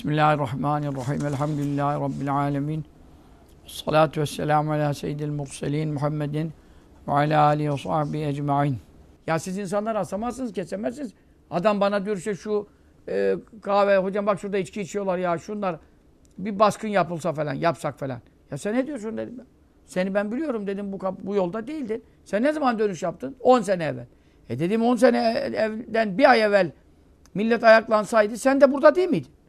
Bismillahirrahmanirrahim. Elhamdülillahi Rabbil alemin. Salatu vesselamu ala seyyidil murselin Muhammedin ve ala alihi ve sahbihi ecma'in. Ya siz insanlar asamazsınız, kesemezsiniz. Adam bana diyorsa şu e, kahve, hocam bak şurada içki içiyorlar ya şunlar. Bir baskın yapılsa falan, yapsak falan. Ya sen ne diyorsun dedim ben. Seni ben biliyorum dedim bu, bu yolda değildin. Sen ne zaman dönüş yaptın? 10 sene evvel. E dedim 10 sene evden bir ay evvel millet ayaklansaydı sen de burada değil miydin?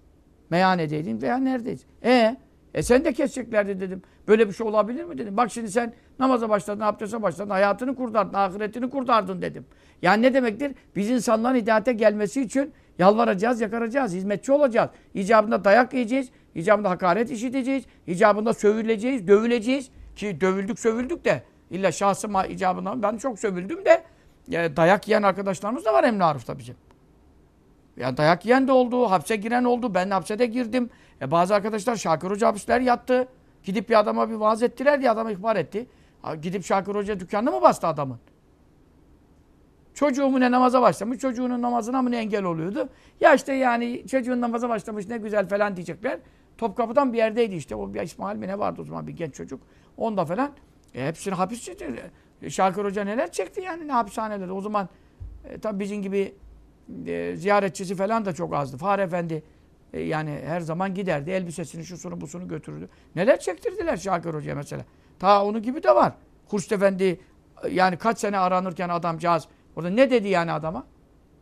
Meyhanedeydin veya neredeydin? E, e sen de keseceklerdi dedim. Böyle bir şey olabilir mi dedim. Bak şimdi sen namaza başladın, abdeste başladın, hayatını kurtardın, ahiretini kurtardın dedim. Yani ne demektir? Biz insanların hidayete gelmesi için yalvaracağız, yakaracağız, hizmetçi olacağız. İcabında dayak yiyeceğiz, icabında hakaret işiteceğiz, icabında sövüleceğiz, dövüleceğiz. Ki dövüldük, sövüldük de illa şahsıma icabında ben çok sövüldüm de ya dayak yiyen arkadaşlarımız da var Emre Arif'ta bizim. Ya dayak yiyen de oldu, hapse giren oldu. Ben hapse de girdim. E bazı arkadaşlar Şakir Hoca hapisler yattı. Gidip bir adama bir vaaz ettiler diye adama ihbar etti. Gidip Şakir Hoca dükkanını mı bastı adamın? Çocuğumu ne namaza başlamış, çocuğunun namazına mı ne engel oluyordu? Ya işte yani çocuğun namaza başlamış ne güzel falan diyecekler. Topkapı'dan bir yerdeydi işte. O bir İsmail mi ne vardı o zaman bir genç çocuk. Onda falan. E hepsini hapis çekti. Şakir Hoca neler çekti yani ne hapishanelerde. O zaman e, tabii bizim gibi e, ziyaretçisi falan da çok azdı. Fahri Efendi e, yani her zaman giderdi. Elbisesini, şusunu, busunu götürürdü. Neler çektirdiler Şakir Hoca'ya mesela. Ta onu gibi de var. Hurşit Efendi e, yani kaç sene aranırken adamcağız orada ne dedi yani adama?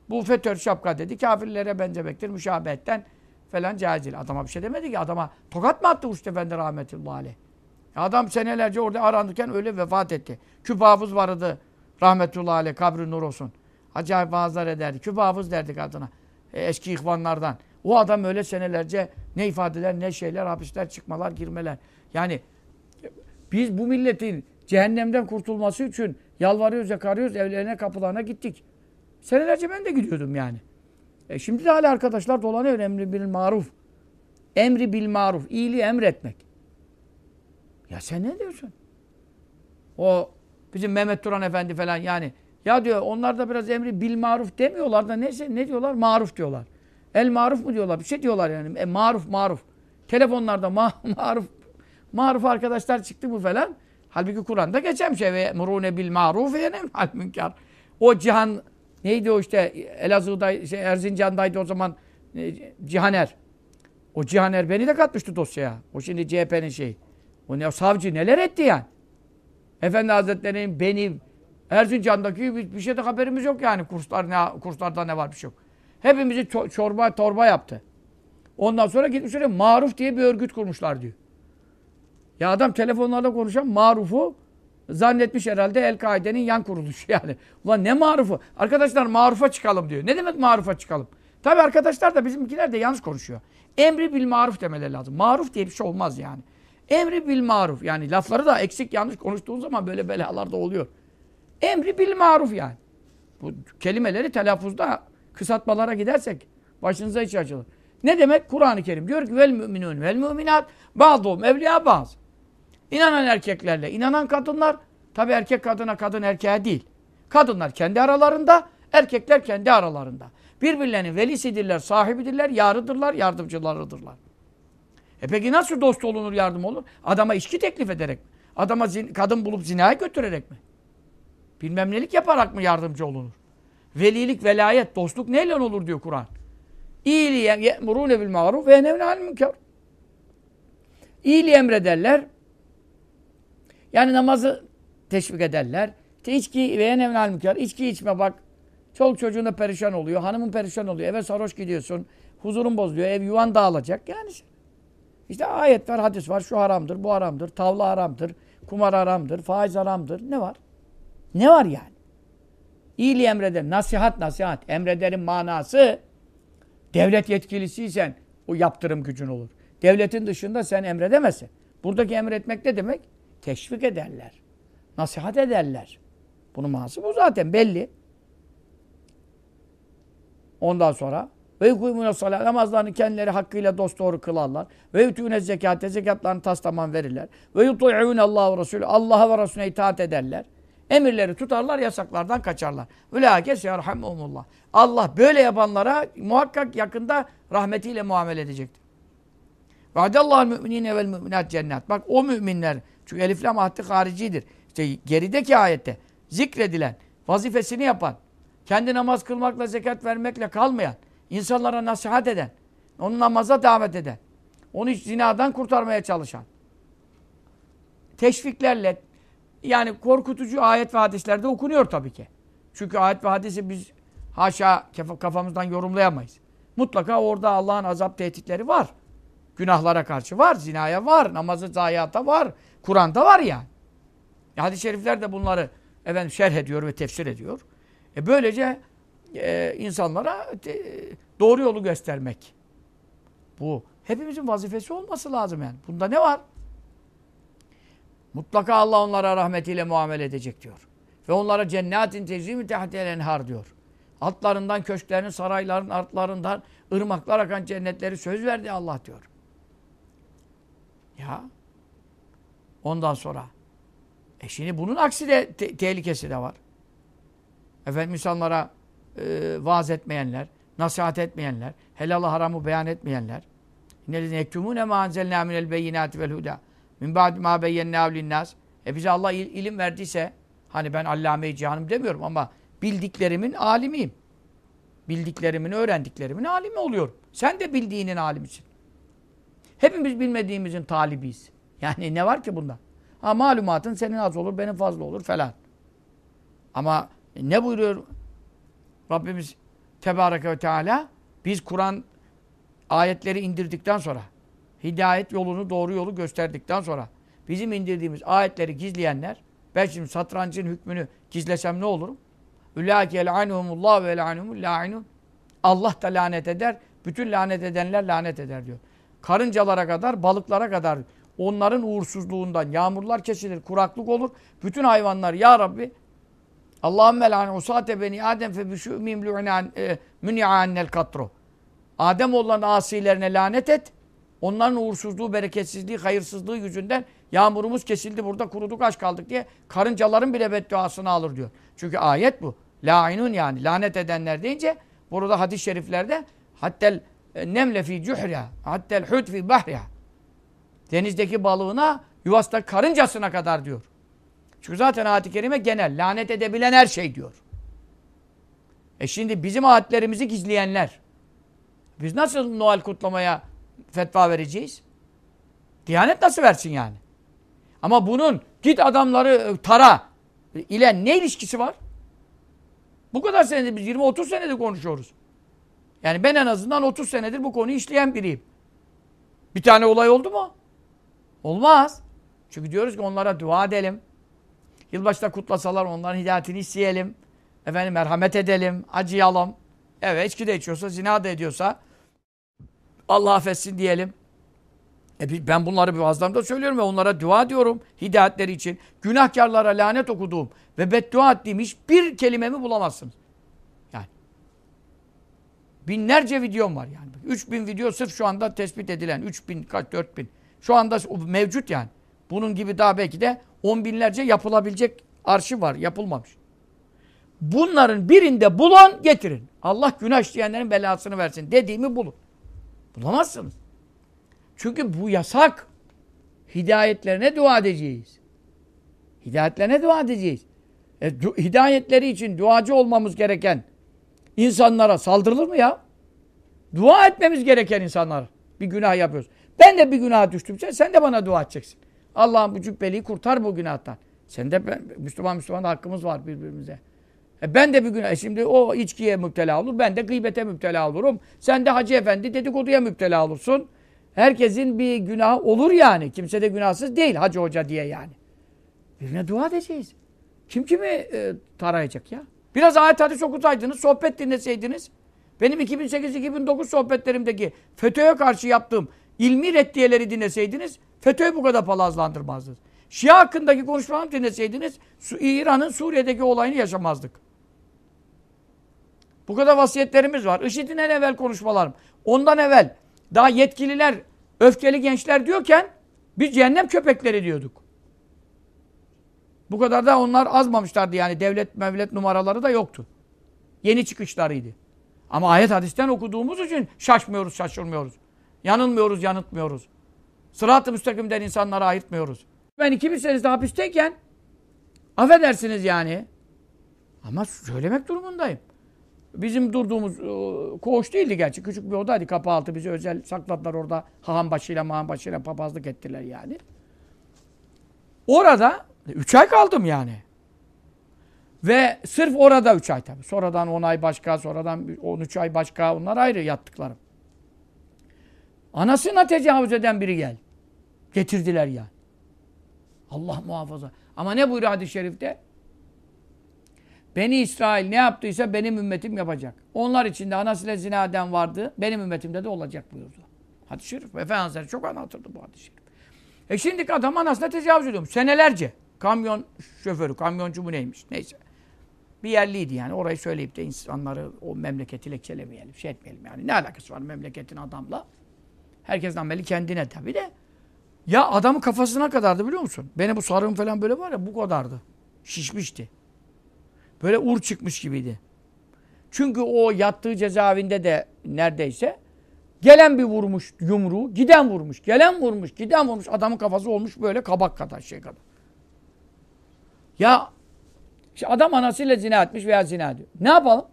Bu FETÖ şapka dedi. Kafirlere benzemektir. Müşabehetten falan caizil. Adama bir şey demedi ki. Adama tokat mı attı Hurşit Efendi rahmetullahi aleyh? Adam senelerce orada aranırken öyle vefat etti. Küp hafız vardı rahmetullahi aleyh. Kabri nur olsun. Acayip vaazlar ederdi. Küp hafız derdik adına. E, eski ihvanlardan. O adam öyle senelerce ne ifadeler, ne şeyler, hapisler, çıkmalar, girmeler. Yani biz bu milletin cehennemden kurtulması için yalvarıyoruz, yakarıyoruz, evlerine, kapılarına gittik. Senelerce ben de gidiyordum yani. E şimdi de hala arkadaşlar dolanıyor emri bil maruf. Emri bil maruf. iyiliği emretmek. Ya sen ne diyorsun? O bizim Mehmet Turan Efendi falan yani ya diyor onlar da biraz emri bil maruf demiyorlar da neyse ne diyorlar? Maruf diyorlar. El maruf mu diyorlar? Bir şey diyorlar yani. E, maruf maruf. Telefonlarda ma maruf maruf arkadaşlar çıktı mı falan. Halbuki Kur'an'da geçen şey ve murune bil maruf ve al münkar. O cihan neydi o işte Elazığ'da şey, Erzincan'daydı o zaman e, Cihaner. O Cihaner beni de katmıştı dosyaya. O şimdi CHP'nin şeyi. O ne savcı neler etti yani? Efendi Hazretleri'nin benim Erzincan'daki bir, bir şeyde haberimiz yok yani. Kurslar ne kurslarda ne var bir şey yok. Hepimizi çorba torba yaptı. Ondan sonra gitmiş oraya Maruf diye bir örgüt kurmuşlar diyor. Ya adam telefonlarda konuşan Maruf'u zannetmiş herhalde El-Kaide'nin yan kuruluşu yani. Ulan ne marufu? Arkadaşlar marufa çıkalım diyor. Ne demek marufa çıkalım? Tabi arkadaşlar da bizimkiler de yanlış konuşuyor. Emri bil maruf demeleri lazım. Maruf diye bir şey olmaz yani. Emri bil maruf. Yani lafları da eksik yanlış konuştuğun zaman böyle belalar da oluyor. Emri bil maruf yani. Bu kelimeleri telaffuzda kısaltmalara gidersek başınıza hiç açılır. Ne demek? Kur'an-ı Kerim diyor ki vel müminun vel müminat bazıhum evliya bazı. İnanan erkeklerle inanan kadınlar tabi erkek kadına kadın erkeğe değil. Kadınlar kendi aralarında, erkekler kendi aralarında. Birbirlerinin velisidirler, sahibidirler, yarıdırlar, yardımcılarıdırlar. E peki nasıl dost olunur, yardım olur? Adama içki teklif ederek mi? Adama kadın bulup zinaya götürerek mi? Bilmem nelik yaparak mı yardımcı olunur? Velilik, velayet, dostluk neyle olur diyor Kur'an. İyiliği ye'murûne bil ma'ruf ve yenevne al münker. İyiliği emrederler. Yani namazı teşvik ederler. İşte içki ve yenevne al münker. İçki içme bak. Çoluk çocuğuna perişan oluyor. Hanımın perişan oluyor. Eve sarhoş gidiyorsun. Huzurun bozuluyor. Ev yuvan dağılacak. Yani işte ayet var, hadis var. Şu haramdır, bu haramdır. Tavla haramdır. Kumar haramdır. Faiz haramdır. Ne var? Ne var yani? İyiliği emreder. Nasihat nasihat. Emrederin manası devlet yetkilisiysen o yaptırım gücün olur. Devletin dışında sen emredemezsin. Buradaki emretmek ne demek? Teşvik ederler. Nasihat ederler. Bunun manası bu zaten belli. Ondan sonra ve yukumune salat namazlarını kendileri hakkıyla dosdoğru kılarlar. Ve yutûne zekate zekatlarını tas tamam verirler. Ve yutû'ûne Allah ve Resulü Allah'a ve Resulüne itaat ederler. Emirleri tutarlar, yasaklardan kaçarlar. Ülâkes yerhamumullah. Allah böyle yapanlara muhakkak yakında rahmetiyle muamele edecektir. Vaadallahu müminine vel müminat cennet. Bak o müminler çünkü elif lam ahdi haricidir. İşte gerideki ayette zikredilen, vazifesini yapan, kendi namaz kılmakla, zekat vermekle kalmayan, insanlara nasihat eden, onu namaza davet eden, onu zinadan kurtarmaya çalışan, teşviklerle, yani korkutucu ayet ve hadislerde okunuyor tabii ki. Çünkü ayet ve hadisi biz haşa kafamızdan yorumlayamayız. Mutlaka orada Allah'ın azap tehditleri var. Günahlara karşı var, zinaya var, namazı zayiata var, Kur'an'da var yani. E, hadis-i şerifler de bunları efendim şerh ediyor ve tefsir ediyor. E böylece e, insanlara e, doğru yolu göstermek. Bu hepimizin vazifesi olması lazım yani. Bunda ne var? Mutlaka Allah onlara rahmetiyle muamele edecek diyor. Ve onlara cennetin tezimi tehtel enhar diyor. Altlarından, köşklerin, sarayların, artlarından ırmaklar akan cennetleri söz verdi Allah diyor. Ya. Ondan sonra. E şimdi bunun aksi de te tehlikesi de var. Efendim insanlara e, vaaz etmeyenler, nasihat etmeyenler, helalı haramı beyan etmeyenler. İnnellezine yektumune ma anzelna minel beyinati vel huda. Min ba'di ma beyyennâhu. E bize Allah il, ilim verdiyse, hani ben allame-i cihanım demiyorum ama bildiklerimin alimiyim. Bildiklerimin, öğrendiklerimin alimi oluyorum. Sen de bildiğinin alimisin. Hepimiz bilmediğimizin talibiyiz. Yani ne var ki bunda? Ha malumatın senin az olur, benim fazla olur falan. Ama ne buyuruyor Rabbimiz Tebareke ve Teala? Biz Kur'an ayetleri indirdikten sonra, hidayet yolunu, doğru yolu gösterdikten sonra, bizim indirdiğimiz ayetleri gizleyenler, ben şimdi satrancın hükmünü gizlesem ne olurum? Ülâke el'anhumullah ve el'anhumul la'inun. Allah da lanet eder, bütün lanet edenler lanet eder diyor. Karıncalara kadar, balıklara kadar onların uğursuzluğundan yağmurlar kesilir, kuraklık olur. Bütün hayvanlar ya Rabbi Allahümme lan usate beni Adem fe bişûmim mün'i'annel katru. Adem olan asilerine lanet et. Onların uğursuzluğu, bereketsizliği, hayırsızlığı yüzünden yağmurumuz kesildi burada kuruduk aç kaldık diye karıncaların bile bedduasını alır diyor. Çünkü ayet bu. La'inun yani lanet edenler deyince burada hadis-i şeriflerde hattel e, nemle fi cuhriha hattel hud fi bahriha denizdeki balığına yuvasta karıncasına kadar diyor. Çünkü zaten ayet-i kerime genel. Lanet edebilen her şey diyor. E şimdi bizim ayetlerimizi gizleyenler. Biz nasıl Noel kutlamaya fetva vereceğiz? Diyanet nasıl versin yani? Ama bunun git adamları e, tara ile ne ilişkisi var? Bu kadar senedir biz 20-30 senedir konuşuyoruz. Yani ben en azından 30 senedir bu konuyu işleyen biriyim. Bir tane olay oldu mu? Olmaz. Çünkü diyoruz ki onlara dua edelim. Yılbaşta kutlasalar onların hidayetini isteyelim. Efendim merhamet edelim, acıyalım. Evet içki de içiyorsa, zina da ediyorsa Allah affetsin diyelim. E ben bunları bir vaazlarımda söylüyorum ve onlara dua ediyorum hidayetleri için. Günahkarlara lanet okuduğum ve beddua ettiğim hiçbir kelimemi bulamazsınız. Yani. Binlerce videom var yani. 3000 video sırf şu anda tespit edilen. 3000 kaç 4000. Şu anda mevcut yani. Bunun gibi daha belki de on binlerce yapılabilecek arşiv var. Yapılmamış. Bunların birinde bulun getirin. Allah günah işleyenlerin belasını versin. Dediğimi bulun. Bulamazsınız. Çünkü bu yasak. Hidayetlerine dua edeceğiz. Hidayetlerine dua edeceğiz. E, hidayetleri için duacı olmamız gereken insanlara saldırılır mı ya? Dua etmemiz gereken insanlar. Bir günah yapıyoruz. Ben de bir günah düştümse sen de bana dua edeceksin. Allah'ım bu cübbeliyi kurtar bu günahtan. Sen de ben, Müslüman Müslüman hakkımız var birbirimize. E ben de bir gün, e şimdi o içkiye müptela olur, ben de gıybete müptela olurum. Sen de Hacı Efendi dedikoduya müptela olursun. Herkesin bir günah olur yani. Kimse de günahsız değil Hacı Hoca diye yani. Birine dua edeceğiz. Kim kimi e, tarayacak ya? Biraz ayet hadis okutaydınız, sohbet dinleseydiniz. Benim 2008-2009 sohbetlerimdeki FETÖ'ye karşı yaptığım ilmi reddiyeleri dinleseydiniz FETÖ'yü bu kadar palazlandırmazdınız. Şia hakkındaki konuşmalarımı dinleseydiniz İran'ın Suriye'deki olayını yaşamazdık. Bu kadar vasiyetlerimiz var. IŞİD'in en evvel konuşmalarım. Ondan evvel daha yetkililer, öfkeli gençler diyorken biz cehennem köpekleri diyorduk. Bu kadar da onlar azmamışlardı yani devlet mevlet numaraları da yoktu. Yeni çıkışlarıydı. Ama ayet hadisten okuduğumuz için şaşmıyoruz, şaşırmıyoruz. Yanılmıyoruz, yanıtmıyoruz. Sırat-ı müstakimden insanları ayırtmıyoruz. Ben 2000 senesinde hapisteyken affedersiniz yani ama söylemek durumundayım. Bizim durduğumuz e, koğuş değildi gerçi. Küçük bir odaydı. Kapı altı bizi özel sakladılar orada. Haham başıyla mahan başıyla papazlık ettiler yani. Orada 3 ay kaldım yani. Ve sırf orada 3 ay tabii. Sonradan 10 ay başka, sonradan 13 ay başka. Onlar ayrı yattıklarım. Anasına tecavüz eden biri gel. Getirdiler ya. Allah muhafaza. Ama ne buyuruyor hadis-i şerifte? Beni İsrail ne yaptıysa benim ümmetim yapacak. Onlar içinde anasıyla zina vardı. Benim ümmetimde de olacak buyurdu. Hadis-i şerif. Efendimiz çok anlatırdı bu hadis-i şerif. E şimdi adam anasına tecavüz ediyormuş. Senelerce. Kamyon şoförü, kamyoncu mu neymiş? Neyse. Bir yerliydi yani. Orayı söyleyip de insanları o memleketi lekçelemeyelim, şey etmeyelim yani. Ne alakası var memleketin adamla? Herkesin ameli kendine tabii de. Ya adamın kafasına kadardı biliyor musun? Beni bu sarığım falan böyle var ya bu kadardı. Şişmişti. Böyle ur çıkmış gibiydi. Çünkü o yattığı cezaevinde de neredeyse gelen bir vurmuş yumruğu, giden vurmuş, gelen vurmuş, giden vurmuş. Adamın kafası olmuş böyle kabak kadar şey kadar. Ya işte adam anasıyla zina etmiş veya zina ediyor. Ne yapalım?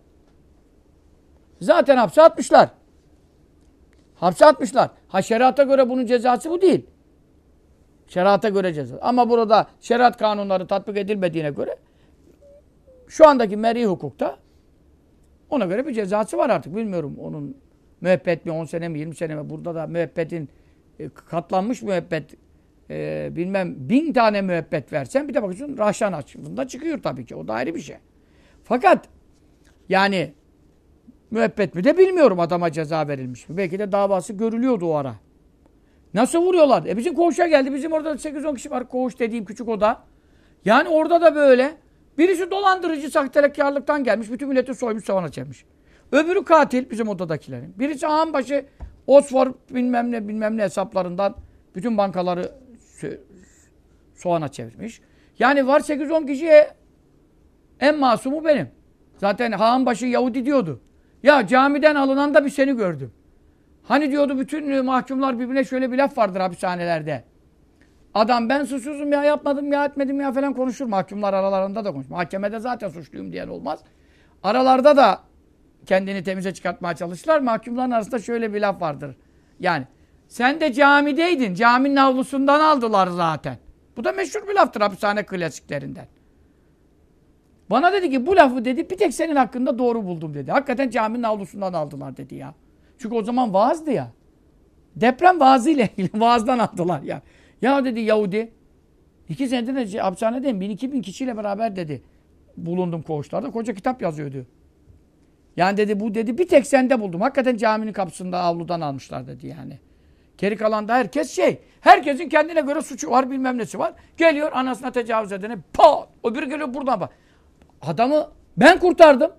Zaten hapse atmışlar. Hapse atmışlar. Ha şerata göre bunun cezası bu değil. Şerata göre ceza. Ama burada şeriat kanunları tatbik edilmediğine göre şu andaki meri hukukta ona göre bir cezası var artık. Bilmiyorum onun müebbet mi 10 sene mi 20 sene mi burada da müebbetin e, katlanmış müebbet e, bilmem bin tane müebbet versen bir de bakıyorsun rahşan açımında çıkıyor tabii ki. O da ayrı bir şey. Fakat yani müebbet mi de bilmiyorum adama ceza verilmiş mi. Belki de davası görülüyordu o ara. Nasıl vuruyorlar? E bizim koğuşa geldi. Bizim orada 8-10 kişi var. Koğuş dediğim küçük oda. Yani orada da böyle. Birisi dolandırıcı sahtekarlıktan gelmiş. Bütün milleti soymuş savana çekmiş. Öbürü katil bizim odadakilerin. Birisi ağambaşı Osfor bilmem ne bilmem ne hesaplarından bütün bankaları soğana çevirmiş. Yani var 8-10 kişiye en masumu benim. Zaten Hağanbaşı Yahudi diyordu. Ya camiden alınan da bir seni gördüm. Hani diyordu bütün mahkumlar birbirine şöyle bir laf vardır hapishanelerde. Adam ben suçsuzum ya yapmadım ya etmedim ya falan konuşur. Mahkumlar aralarında da konuşur. Mahkemede zaten suçluyum diyen olmaz. Aralarda da kendini temize çıkartmaya çalışırlar. Mahkumların arasında şöyle bir laf vardır. Yani sen de camideydin. Caminin avlusundan aldılar zaten. Bu da meşhur bir laftır hapishane klasiklerinden. Bana dedi ki bu lafı dedi bir tek senin hakkında doğru buldum dedi. Hakikaten caminin avlusundan aldılar dedi ya. Çünkü o zaman vaazdı ya. Deprem vaazıyla ilgili vaazdan aldılar ya. Ya dedi Yahudi iki senedir de hapishanedeyim. Bin iki bin kişiyle beraber dedi. Bulundum koğuşlarda. Koca kitap yazıyordu. Yani dedi bu dedi bir tek sende buldum. Hakikaten caminin kapısında avludan almışlar dedi yani. Geri kalan da herkes şey. Herkesin kendine göre suçu var bilmem nesi var. Geliyor anasına tecavüz edene pat. Öbürü geliyor buradan bak. Adamı ben kurtardım.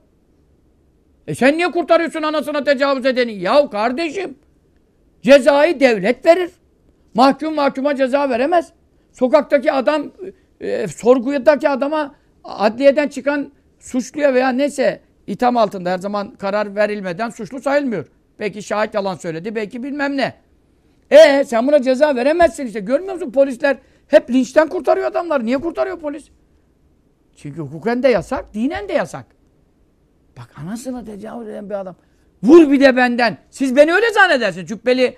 E sen niye kurtarıyorsun anasına tecavüz edeni? Yahu kardeşim cezayı devlet verir. Mahkum mahkuma ceza veremez. Sokaktaki adam e, sorgudaki adama adliyeden çıkan suçluya veya neyse itham altında her zaman karar verilmeden suçlu sayılmıyor. Belki şahit yalan söyledi, belki bilmem ne. E sen buna ceza veremezsin işte. Görmüyor musun polisler hep linçten kurtarıyor adamları. Niye kurtarıyor polis? Çünkü hukuken de yasak, dinen de yasak. Bak anasına tecavüz eden bir adam. Vur bir de benden. Siz beni öyle zannedersiniz. Cübbeli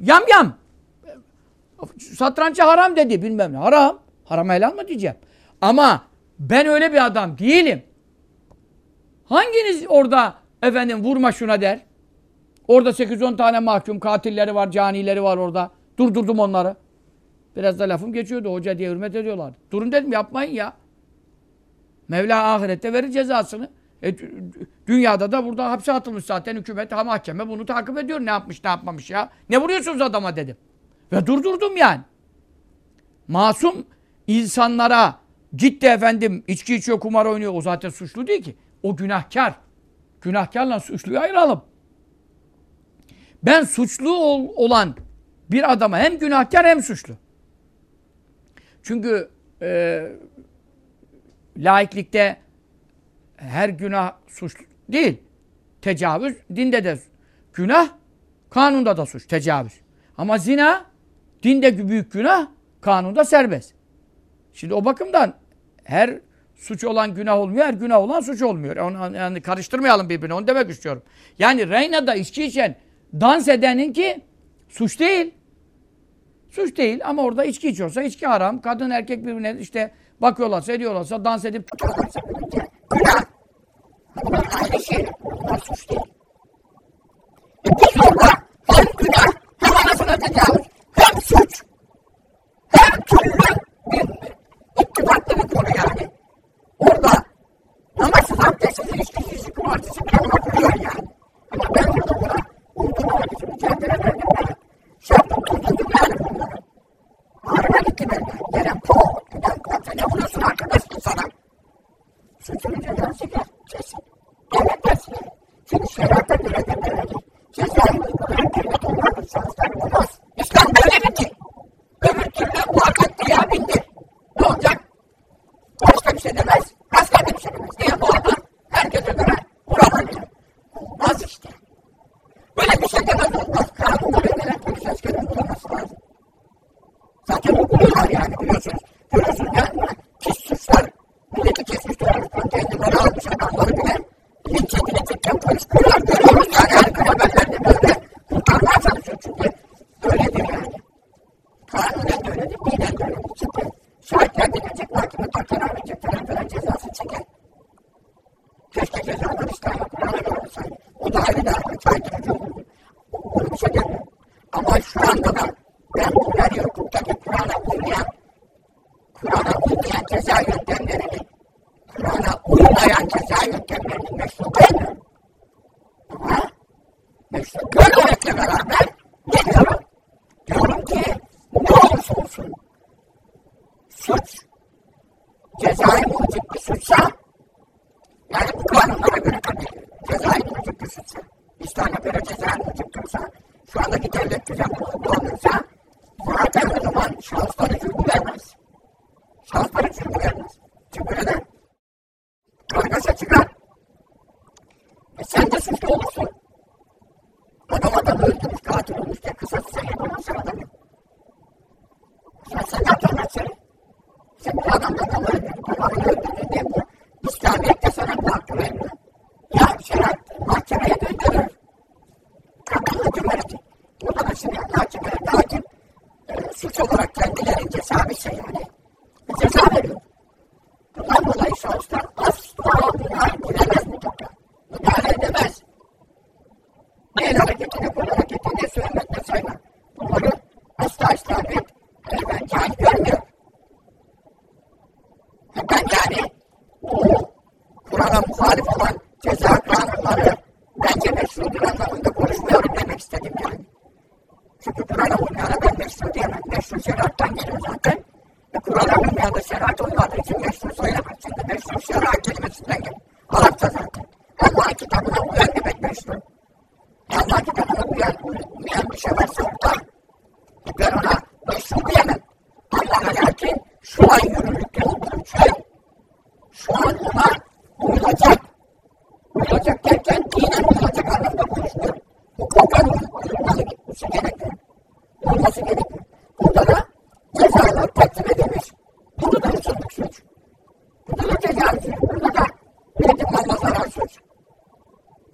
yam yam. Satrançı haram dedi bilmem ne. Haram. Haram helal mı diyeceğim. Ama ben öyle bir adam değilim. Hanginiz orada efendim vurma şuna der? Orada 8-10 tane mahkum katilleri var, canileri var orada. Durdurdum onları. Biraz da lafım geçiyordu. Hoca diye hürmet ediyorlar. Durun dedim yapmayın ya. Mevla ahirette verir cezasını. E, dünyada da burada hapse atılmış zaten hükümet ha mahkeme bunu takip ediyor. Ne yapmış ne yapmamış ya. Ne vuruyorsunuz adama dedim. Ve durdurdum yani. Masum insanlara ciddi efendim içki içiyor kumar oynuyor. O zaten suçlu değil ki. O günahkar. Günahkarla suçluyu ayıralım. Ben suçlu ol, olan bir adama hem günahkar hem suçlu. Çünkü e, laiklikte her günah suç değil. Tecavüz dinde de günah, kanunda da suç, tecavüz. Ama zina Dinde büyük günah, kanunda serbest. Şimdi o bakımdan her suç olan günah olmuyor, her günah olan suç olmuyor. Onu, yani karıştırmayalım birbirine, onu demek istiyorum. Yani Reyna'da içki içen, dans edenin ki suç değil. Suç değil ama orada içki içiyorsa içki haram. Kadın erkek birbirine işte bakıyorlarsa, ediyorlarsa, dans edip. Bunlar aynı şey. Bunlar suç değil. E biz orada hem günah, hem anasına tecavüz, hem suç, hem türlü bir ittifaklı bir konu yani. Orada namazsız, abdestsiz, ilişkisiz, kumartısı bile olabiliyor yani. Ama ben orada buna uydurmamak için mücadele verdim ben. Şartım tutuldum yani bunları. Ağrıma gitti benden. Yere po, giden komşa ne vuruyorsun arkadaş insana? Suçunu cezası gel, kesin. Devlet dersin. Çünkü şeriata göre de uyan demek meşru. Allah kitabına uyan, uyan bir şey varsa e ben ona meşru diyemem. Allah'a lakin şu an yürürlükte olduğu şey şu an ona uyulacak. Uyulacak derken dinen uyulacak anlamda konuşmuyorum. Hukuken uyulması gerekiyor. Uyulması gerekiyor. Burada da cezalar takdim edilmiş. Burada da usulük suç. Burada da ceza suç. Burada da üretim malına zarar suç.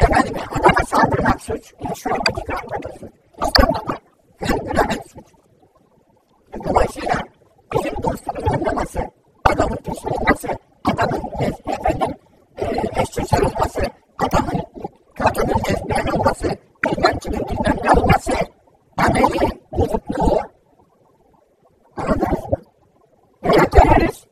Efendim adama saldırmak suç. Ya şu andaki kanunda suç. İslam'da da her günah suç. Dolayısıyla bizim dostumuz olmaması, adamın pis olması, adamın efendim e, eşcinsel olması, adamın kadının lezbiyen olması, bilmem kimin bilmem ne olması, ameli bozukluğu. Anladınız mı? Veya terörist.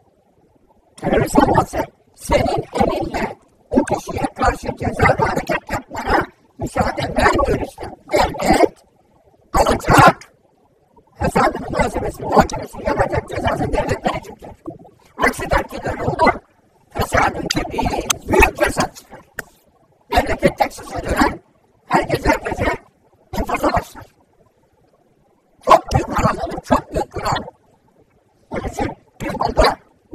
Terörist olması senin elinle o kişiye karşı cezalı hareket yapmana müsaade vermiyor İslam. Devlet alacak hesabını, muhasebesini, muhakemesini yapacak cezası devlet verecektir. Aksi takdirde ne olur? Fesadın kebir, büyük fesat çıkar. Memleket teksise döner, herkes herkese infaza başlar. Çok büyük haram olur, çok büyük günah. Onun için biz burada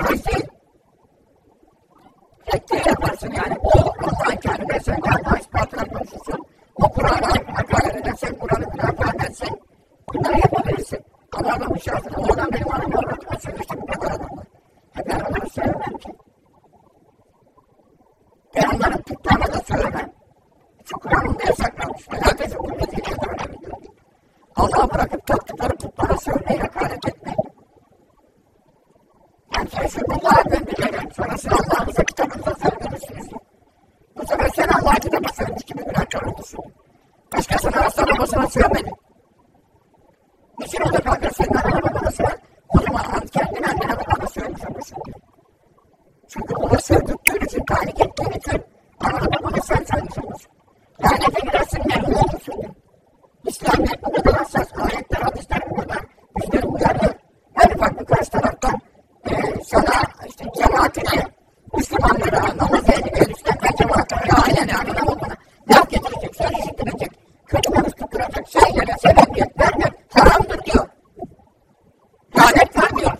değil. Reddiye yaparsın yani. O Allah'ın kendi dersen de Allah ispatına konuşursun. O Kur'an'a hakaret edersen, Kur'an'ı müdafaa edersen bunları yapabilirsin. Ama adamın şartını, o adam benim anamı avratıma söyleşti bu kadar adamlar. E ben onları sevmem ki. Ben onların tutlarına da söylemem. Şu Kur'an'ında yasaklanmış. Da öyle biliyor. Allah'a bırakıp taktıkları putlara söylemeyi hakaret etmeyin. Yani sen şu Allah'a gönderelim. Sonrasını Allah'ımıza kitabımıza söylüyorsunuz. Bu sefer sen Allah'a söylemiş gibi günahkar olursun. Başkasına rastlamasına söylemedin. Niçin o da kalkar senin annene babana söyler? O zaman an kendine annene babana söylemiş olursun. Çünkü ona söyledikleri için, tahrik ettiğin için annene babana sen söylemiş olursun. Lanete girersin ne olursun. İslamiyet bu kadar hassas, ayetler, hadisler bu kadar bizleri uyarıyor. Her farklı karşı taraftan e, sana işte cemaatine, Müslümanlara, namaz ehline, üstlenme cemaatine, ailene, anına babana laf getirecek, söyleyecek, gidecek, kötü konuşturacak şeylere sebebiyet vermek haramdır diyor. Lanet var diyor.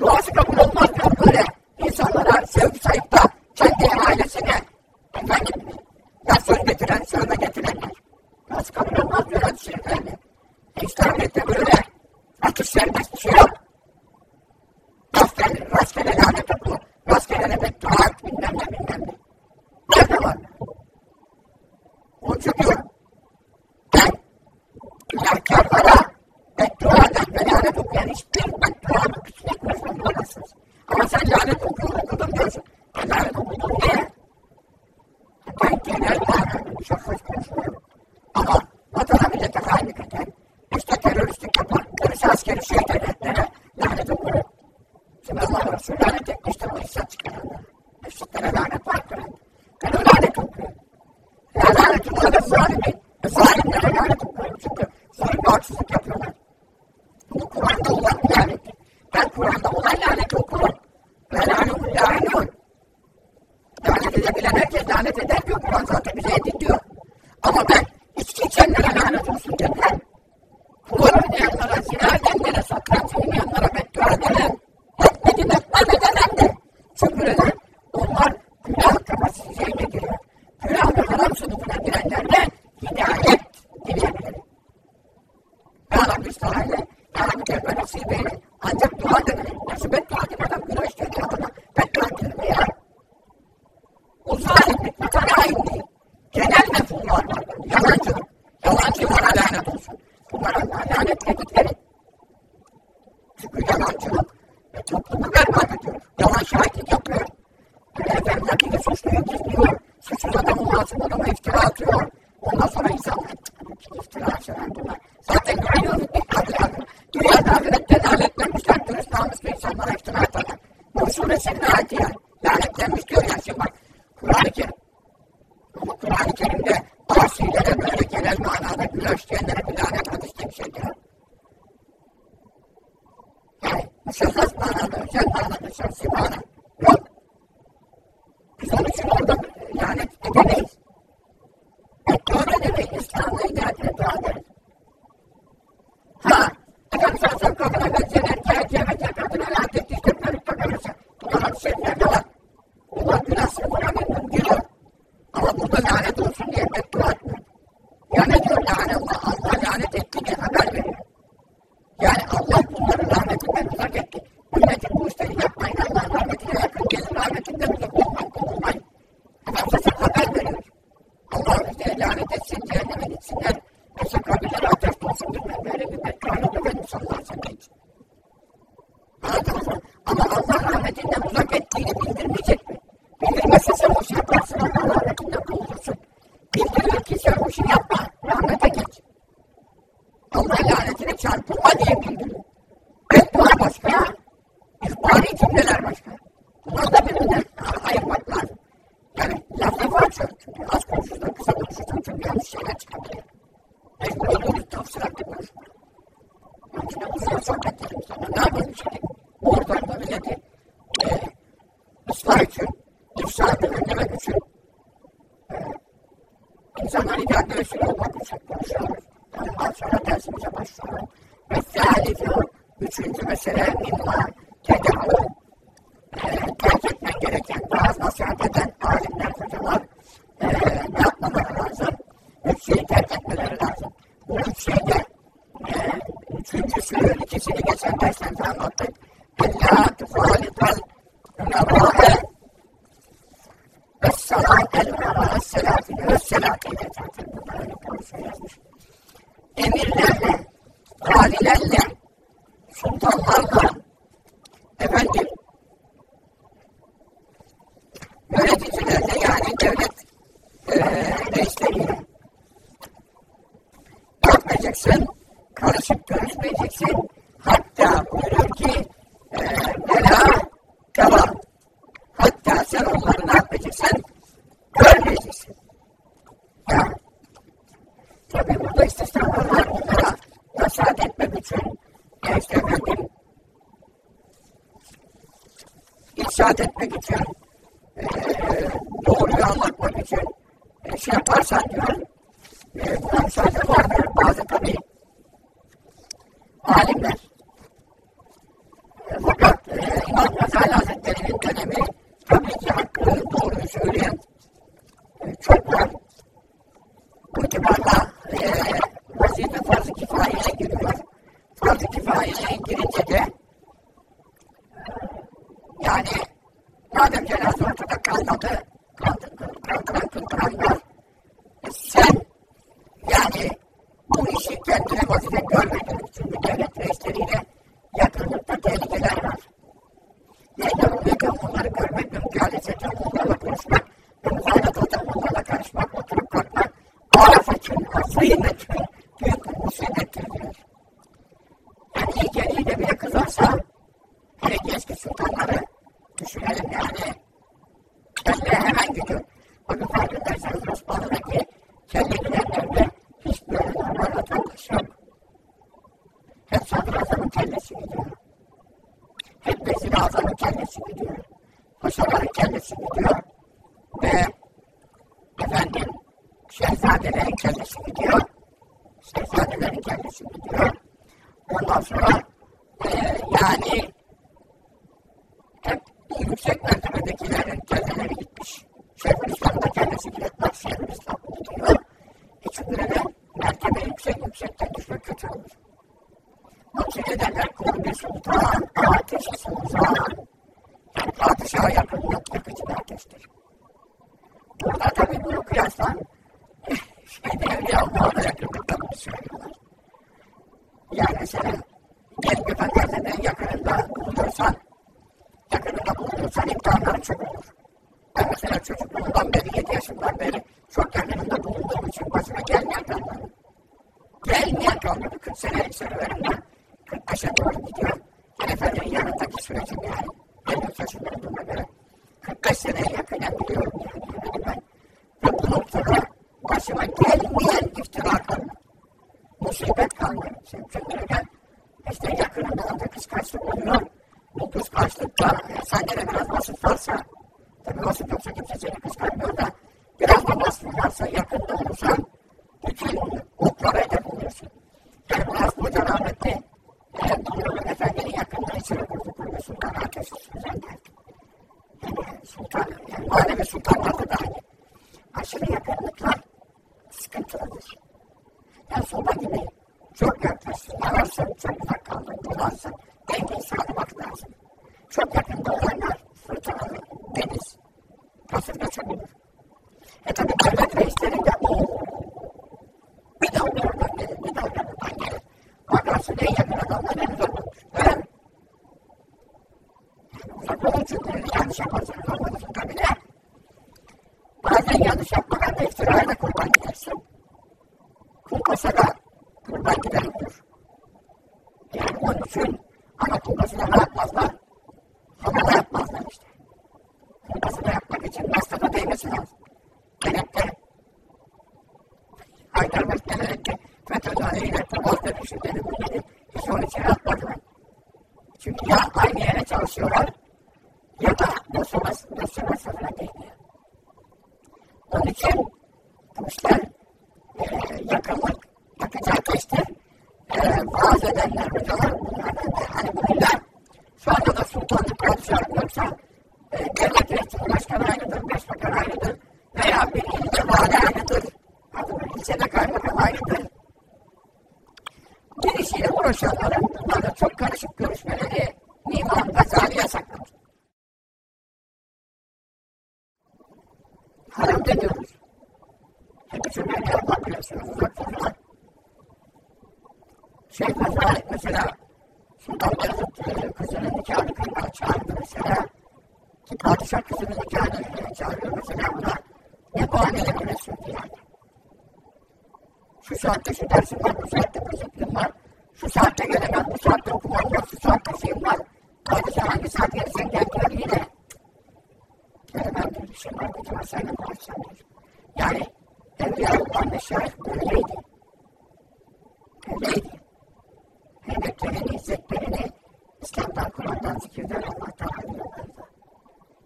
Duası kabul olmaz diyor böyle. İnsanlara sevgi sayıp da kendi ailesine efendim ya söz getiren, sövme getirenler. Duası kabul olmaz diyor hadis-i şeriflerde. İslamiyet'te böyle atış serbest bir şey yok. Teröristlik yapan, polis askeri şey devletlere lanet okuyor. Şimdi Allah Resulü lanet etmişti bu İslam çıkaranlara. Müşriklere lanet var Kur'an. Ben o lanet okuyorum. Ya lanet okuyor zalimin. E zalimlere lanet okuyorum çünkü zulüm ve haksızlık yapıyorlar. Bu Kur'an'da olan bir lanettir. Ben Kur'an'da olan laneti okurum. Ve lanet lanet Lanet edebilen herkes lanet eder diyor. Kur'an zaten bize edin diyor. Ama ben içki içenlere lanet olsun demem. Kumar oynayanlara, zina edenlere, satranç oynayanlara beddua edemem. Yalancılık. Yalancılara lanet lanetledikleri. Çünkü yalancılık ve toplumu berbat ediyor. Yalan şahitlik yapıyor. Efendim hakiki suçluyu gizliyor. Suçsuz adamı masum adama iftira atıyor. Ondan sonra insanlar iftira seven bunlar. Zaten görüyoruz bir adı adı. Dünyada ahirette lanetlenmişler. Dürüst namuslu insanlara iftira atarlar. Bu suresinin ayeti yani. Lanetlenmiş diyor ya şimdi bak. Kur'an-ı Kerim. Ama Kur'an-ı Kerim'de asilere böyle genel manada günah işleyenlere bir lanet diye bir şey diyor. Yani müşahhas yok. Biz onun için orada anlatmak için e, şey yaparsan diyor, e, buna müsaade vardır. Bazı tabi alimler. E, fakat e, İmam Gazali Hazretleri'nin dönemi tabii ki hakkı doğruyu söyleyen e, çok var. Bu itibarla e, vazife farz-ı kifayeye giriyor. Farz-ı kifayeye girince de yani madem cenaze ortada kalmadı, kaldıran kıldıran var. E sen yani bu işi kendine vazife görmedin. Çünkü devlet reisleriyle yakınlıkta tehlikeler var. Oluyor onları görmek, mümkânesete onlarla konuşmak, muhalefete onlarla karışmak, oturup kalkmak, afetin, zihnetin, büyük bir musibettir diyor. Yani iyi geliyle bile kızarsa, hele ki eski sultanları düşünelim yani. Kelle hemen gidiyor. Bakın farkındaysanız Osmanlı'daki kelle gidenlerde hiç böyle normal vatandaş yok. Hep sadrazamın kellesi gidiyor. Hep vezir azamın kellesi gidiyor. Paşaların kellesi gidiyor. Ve efendim şehzadelerin kellesi gidiyor. Şehzadelerin kellesi gidiyor. Ondan sonra e, yani hep ateşi sultan. Yani mesela Gelip Efendi yakınında bulunuyorsan yakınında bulunuyorsan imtihanların çok olur. Ben mesela çocukluğumdan beri, 7 yaşından beri çok yakınında bulunduğum için başıma gelmeyen kalmadı. Gelmeyen kalmadı. 40 senelik serüvenimden 45'e doğru gidiyor. Yani efendinin yanındaki sürecim yani. 53 yaşında olduğuma göre 45 seneye yakından biliyorum yani. yani ben. Ve bu noktada başıma gelmeyen iftira kalmadı. Musibet kalmadı. Çünkü ben işte yakınında da kıskançlık oluyor bu kıskançlıkta sende de biraz vasıf varsa, tabii vasıf yoksa kimse seni kıskanmıyor da, biraz da vasıf varsa, yakında olursan, bütün oklara hedef oluyorsun. Yani bu Aslı Hoca rahmetli, e, Nurullah Efendi'nin yakınlığı içeri kurdu Sultan Ateşi Sultan derdi. Yani sultan, yani manevi sultanlarda da aynı. Aşırı yakınlıklar sıkıntılıdır. Yani soba gibi çok yaklaşsın, yanarsın, çok uzak kaldın, dolansın, dengeyi sağlamak lazım. Çok yakında olanlar fırtınalı, deniz, kasırga olur. E tabi devlet reisleri de o bir dalga oradan gelir, bir dalga buradan gelir. Bakarsın en yakın adamlar en uzak olur. Öyle mi? Yani uzak olur çünkü yanlış yaparsanız olmalısın tabi de. Bazen yanlış yapmadan da iftiraya da kurban gidersin. Kurtulsa da kurban gider olur. Yani onun için işte. Yapmak için bu. Onun demişler e, yakınlık, yakıcı ateştir. Haramda diyoruz. Hep Allah biliyorsunuz uzak durdular. Şeyh Hazreti mesela Sultan Beyazıt kızının nikahını kıymaya çağırdı mesela. Ki padişah kızının nikahını kıymaya çağırıyor mesela buna. Ne bahaneler öne sürdü yani. Şu saatte şu dersim var, bu saatte bu zikrim var. Şu saatte gelemem, bu saatte okumam var, şu saatte şeyim var. Padişah hangi saat gelirsen gel diyor yine. Gelemem diyor, bir şey var, bir var, seninle konuşacağım diyor. Yani Evliyaullah Meşayih böyleydi. Böyleydi. Heybetlerini, izzetlerini İslam'dan, Kur'an'dan, zikirden Allah'tan alıyorlardı.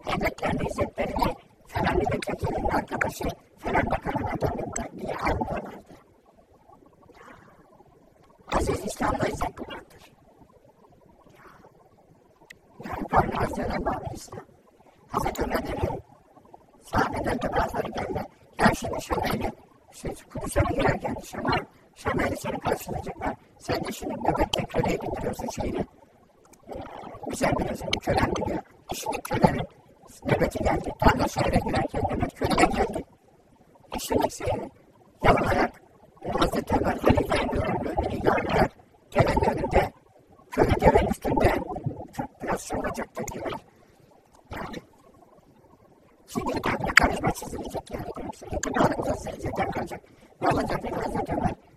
Heybetlerini, izzetlerini falan milletvekilinin arkadaşı falan bakanın adamından diye almıyorlardı. Aziz İslam'la izzet Kur'an'dır. Yani Kur'an Hazretleri bağlı İslam. Hazreti Ömer'in sahabeden de bazıları geldi. Ya şimdi Şamay'la şey, Kudüs'e girerken Şamay, Şamay'la seni karşılayacaklar. Sen de şimdi nöbetle köleye getiriyorsun şeyini. Güzel biliyorsun bir kölen biliyor. Şimdi kölenin nöbeti geldi. Tarla şehre girerken nöbet köleye geldi. E şimdi seyri. Yalan ayak. Hazreti Ömer Halife Emir'in böyle yalan ayak. Gelen önünde. Köle gelen üstünde. Biraz şey olacak dediler. Yani Şimdi kendine karışma çizilecek yani. İtibarımıza secdeden kalacak. Ne olacak bir Hazreti Ömer?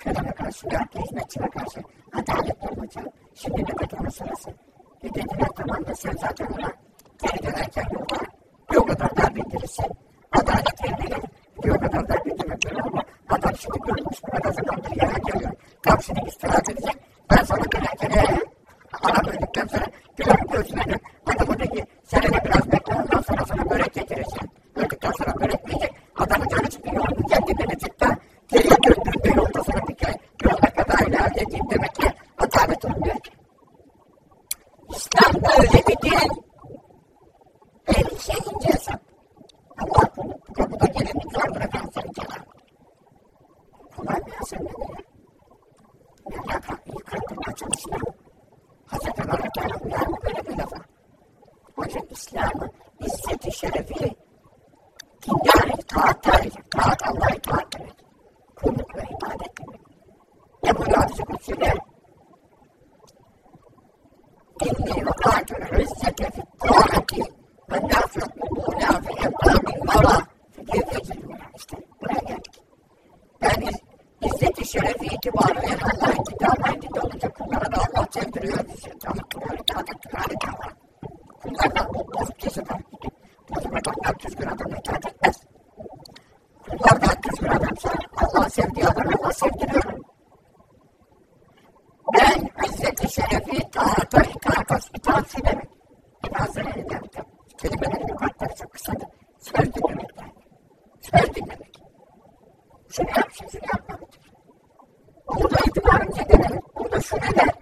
Köleme karşı, veyahut hizmetçime karşı adaletli olacağım. Şimdi nöbet onun sırası. E dediler tamam da sen zaten ona geri dönerken yolda bir o kadar daha bildirirsin. Adalet verilir. Bir o kadar daha bildirir. Ama adam şimdi görmüş bu kadar zamandır yana geliyor. Kalk şimdi istirahat edecek. Ben sana dönerken eee ara böldükten sonra güler göğsüne dön. Adamı de ki senede biraz bekle ondan sonra sana börek getireceğim. Öldükten sonra börek yiyecek. Adamı canı çıktı yolunu kendine de çıktı. Şey İslam'ın izzeti şerefi dindar itaat tarih, taat Allah'a itaat demek. Kulluk ve ibadet demek. Ne bu hadisi kutsiyle? İnni kâtül izzete fi taati ve nâfiyat mu'lâ fi emkâmin mara fi keyfecilûne. İşte buraya geldik. İz, izzeti şerefi itibarıyla Allah'ın kitabı elinde olacak kullara da Allah sevdiriyor. Tanıtıyor, itaat ettiriyor, harika var. Kullardan bu bozuk keseler. Bozuk adamlar düzgün adamı itaat etmez. Kullardan düzgün adamsa Allah sevdiği adamı Allah sevdiriyor. Ben izzeti şerefi taata itaat şu demek. Bazıları demek. Kelimelerin yukarıları çok kısadır. Söz dinlemek yani. Söz dinlemek. Şunu yap, şunu yapmalıdır. Burada itibarımıza gelelim. Burada şu ne der?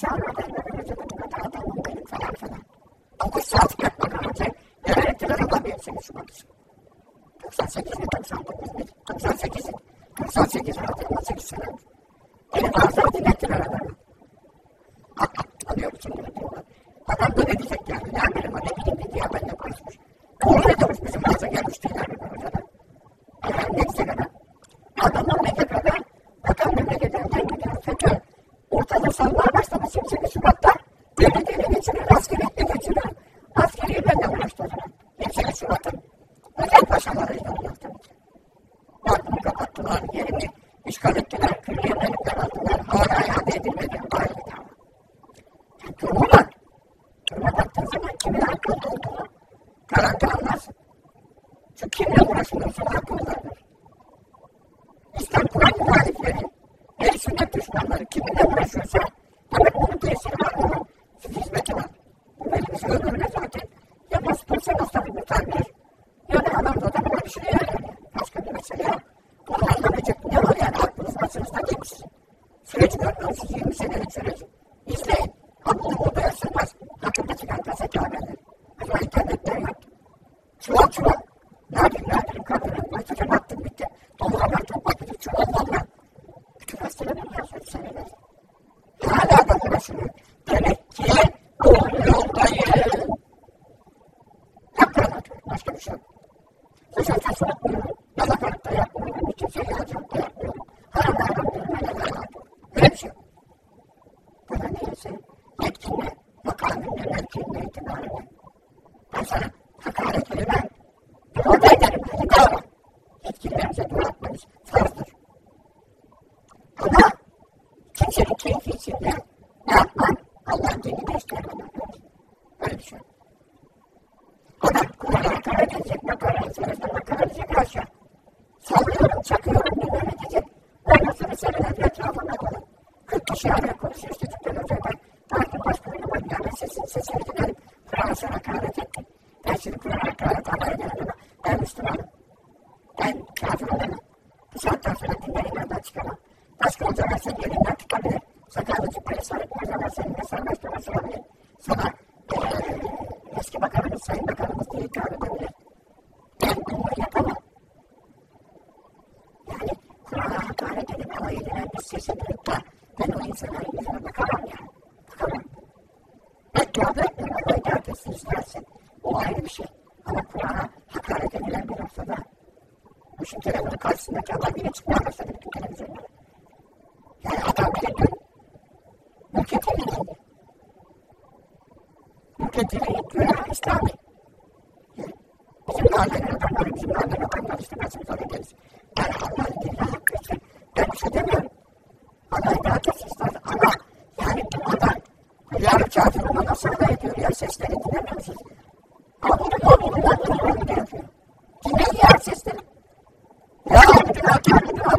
98 mi 99 mi? 98 mi? 98 edilen bir sesi duyup da ben o insanların yüzüne bakamam yani. Bakamam. Beddua etmiyorum. Allah itaat etsin istersin. O ayrı bir şey. Ama Kur'an'a hakaret edilen bir noktada Şimdi telefonun karşısındaki adam yine çıkmaya başladı bütün televizyonlara. Yani adam bile dün mülkiyetiyle ilgili. Mülkiyetiyle ilgili ya İslami. Bizim mahallenin adamları, bizim mahallenin adamları işte da gelir. Yani Allah'ın dinine hakkı için ben bir şey demiyorum. Allah'ın daha çok isterdi. Ama yani bu adam yarı kafir olmadan sana ediyor ya sesleri dinlemiyor musunuz? Ama bunun oğlundan doğru da yapıyor. Dinleyin ya sesleri. Ya bütün hakem bütün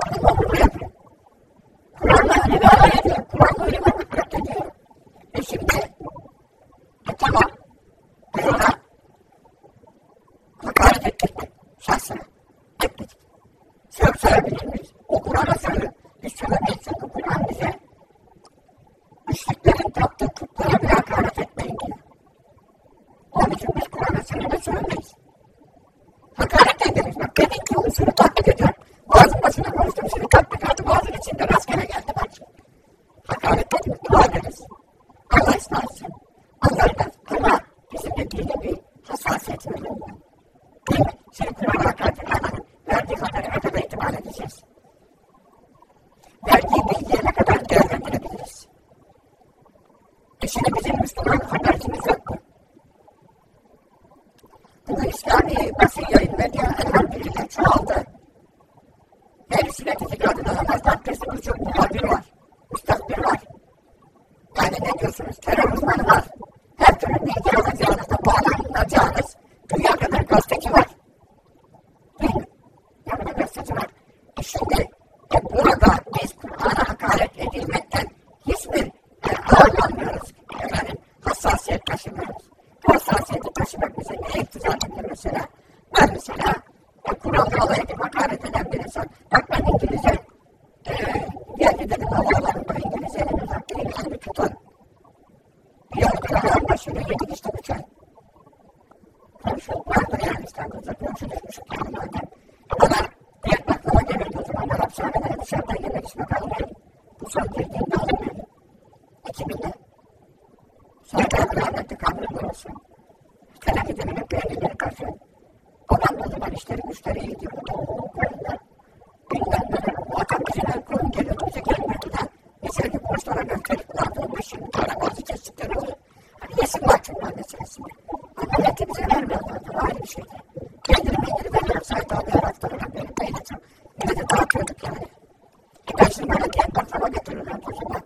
olsun. Hep beğenileri karşı. Babam da zaman işleri müşteriye gidiyordu. O koyunda. Bilmem ne. Muhakkak bizimle koyun geliyordu. Bize gelmiyordu da. Ki borçlara gösterip. 15 yıl para bazı kestikleri olur. Hani yesin mahkumlar meselesini. Ama eti bize vermiyorlardı. Ayrı bir şeydi. Kendini kendini veriyor. Sayın abi olarak benim peynircim. Yine de dağıtıyorduk yani. E ben şimdi bana diyet baklava getiriyorlar o zaman.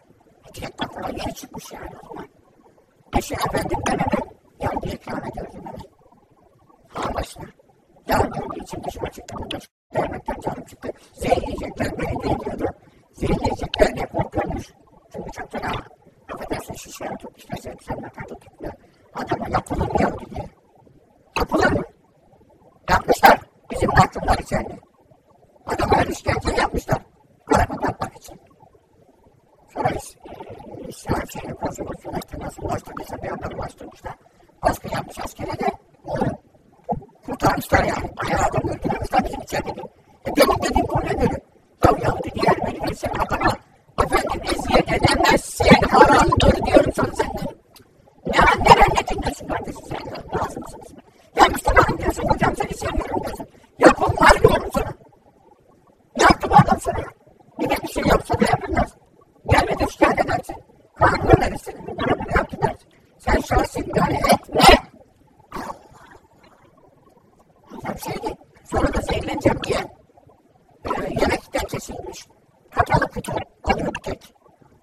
Diyet baklava yeni çıkmış yani o zaman. Eşi efendim ben hemen yardım ikram ediyorum hemen. Ha başına. Yardım için dışıma çıktı. Bu dış vermekten canım çıktı. Zehirleyecekler beni de ediyordu. Zehirleyecekler diye korkuyormuş. Çünkü çok fena. Affedersin şişeye tutmuşlar. Sen sen makarna tutmuyor. Adama yapılır mı yavru diye. Yapılır mı? Yapmışlar. Bizim mahkumlar içeride. Adama her işkence yapmışlar. Karakola atmak için. Sonra İsrail şeyini konsolosluğuna işte nasıl ulaştırdıysa bir anda ulaştırmışlar. Baskı yapmış askere de onu kurtarmışlar yani. Bayağı adam öldürmüşler bizim içeride. E benim dediğim konu ne dedi? Ya Yahudi diğer beni versen adama efendim eziyet edemezsin haramdır diyorum sana sen de. Ya neren ne dinliyorsun kardeşim sen ya? Lazım mısınız? Ya Müslümanım diyorsun hocam seni seviyorum diyorsun. Yapılmaz diyorum sana. Yaptım adam sana. Bir de bir şey yapsa da yapılmaz. Gelmedi şikayet edersin. Kanun verirsin. Bana bunu yaptı dersin. Sen şahsi müdahale etme. Adam şeydi. Sonra da zehirleneceğim diye e, yemekten kesilmiş. Kapalı kutu alıyor bir tek.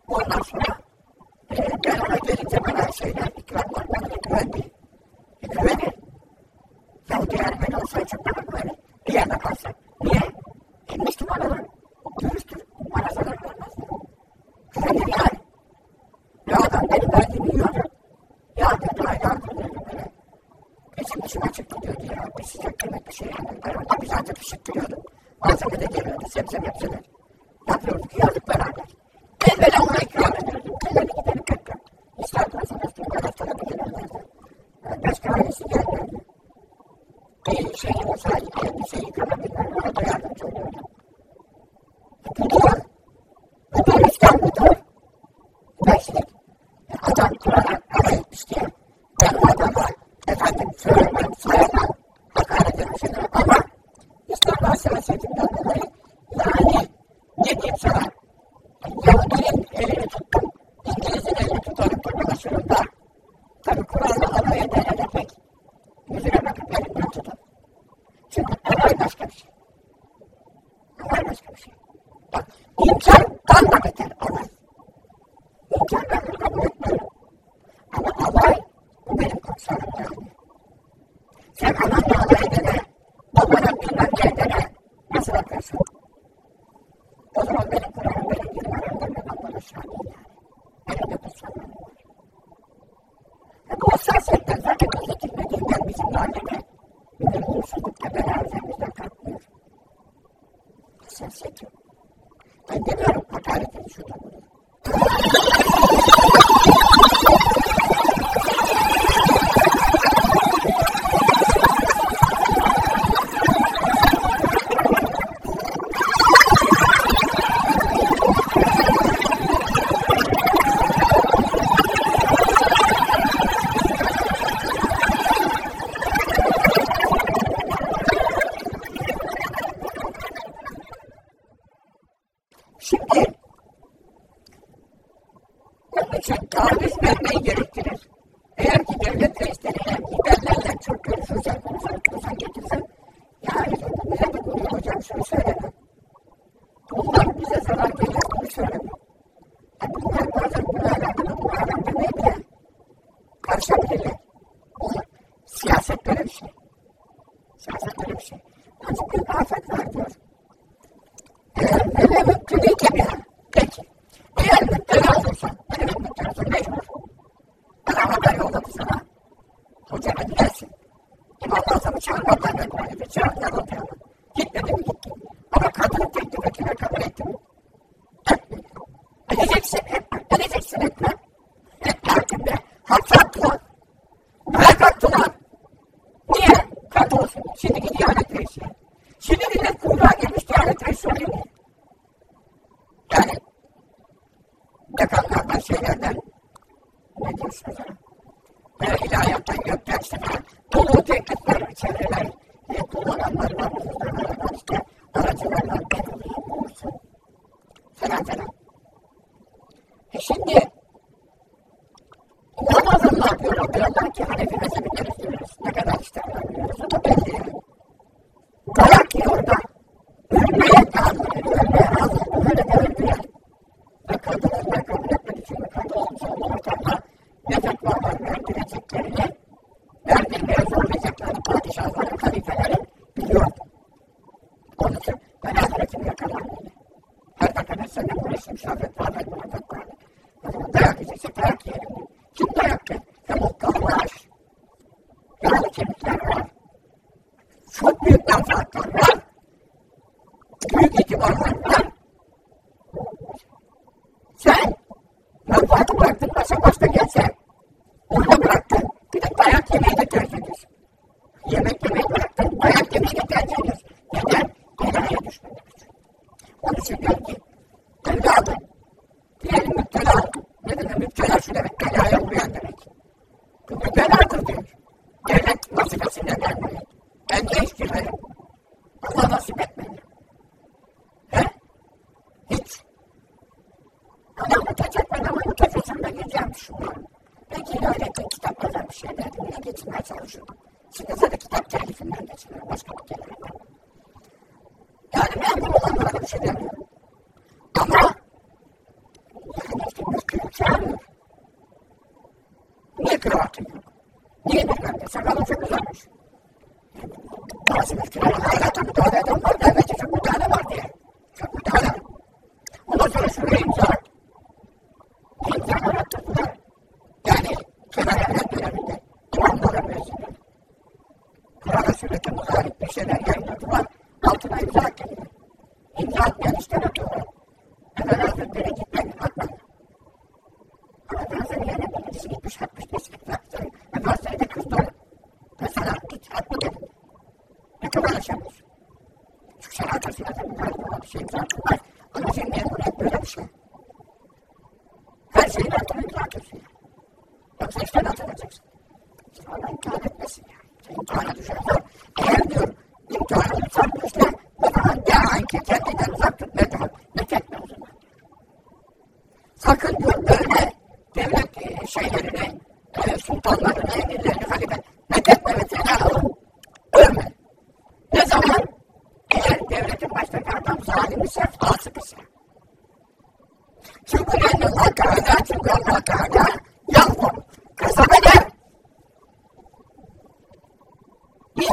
Ondan sonra e, ben ona gelince bana şeyler ikramlar bana güvendi. E, güvenir. Ya diğer ben olsaydı bana güvenir. Bir yerde kalsam. Niye? E, Müslüman olur. Dürüsttür. Bana zarar vermez. Güvenir yani. Ya adam benim verdiğimi yiyordu. Ya dedi ay yardım böyle. Bizim dışıma çıktı diyordu ya. Bir sıcak yemek bir şey yani. Ben orada bir zaten pişirttiriyordum. Malzeme de geliyordu. Sebze mebzeler. Yapıyorduk, yiyorduk beraber. Ben böyle ona ikram ediyordum. Kelleri gidelim kırk. İsterdim mesela her haftada bir gelirlerdi. Başka ailesi gelmiyordu. Bir şey olsa bir şey yıkamadılar. Ona da yardımcı oluyordum. Budur. Budur İslam budur. Beşlik. Adam Kur'an'a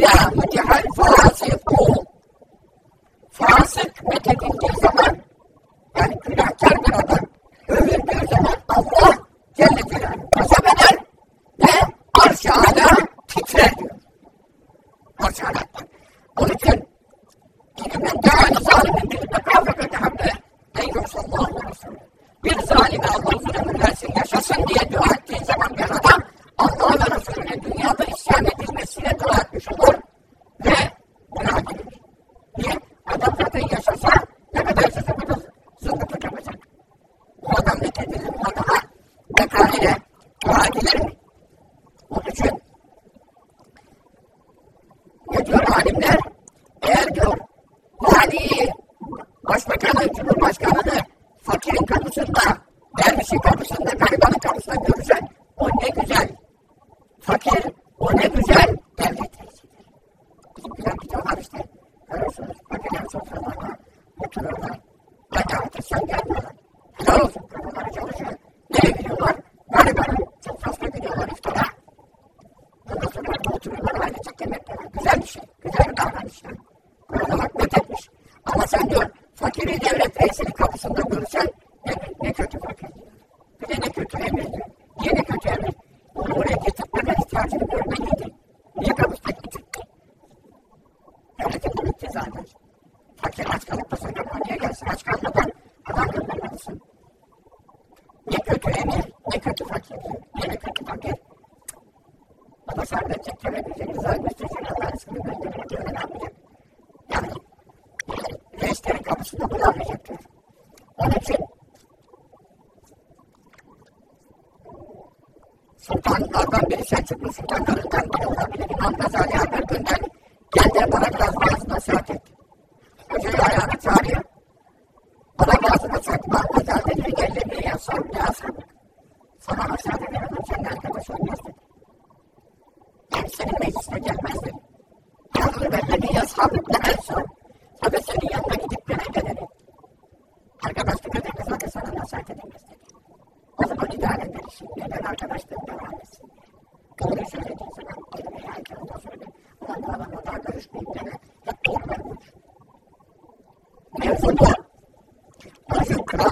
Obrigada.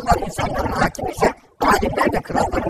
Krallar insanların hakimi ise alimler de kralların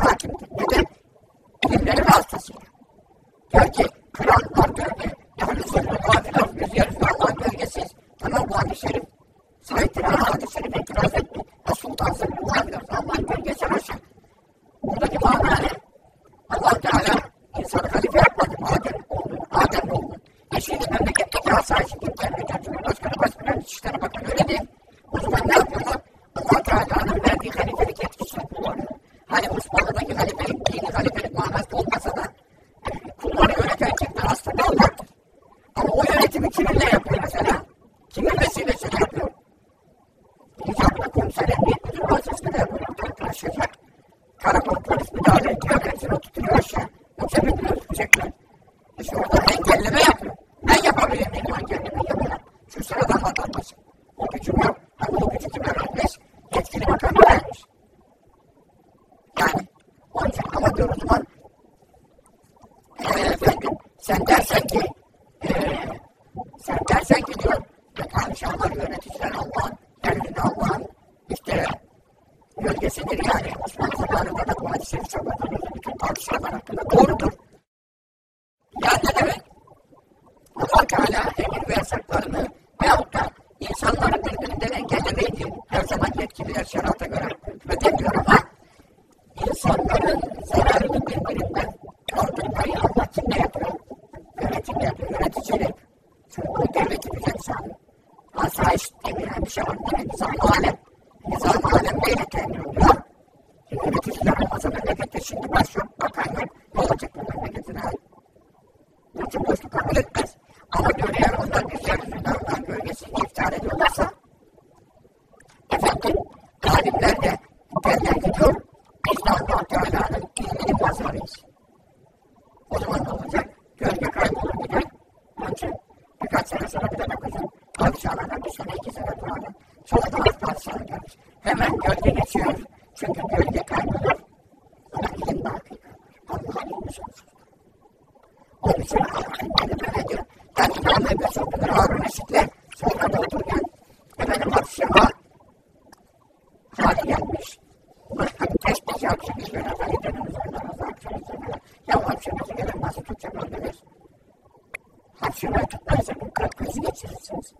kalp krizi geçirirsiniz.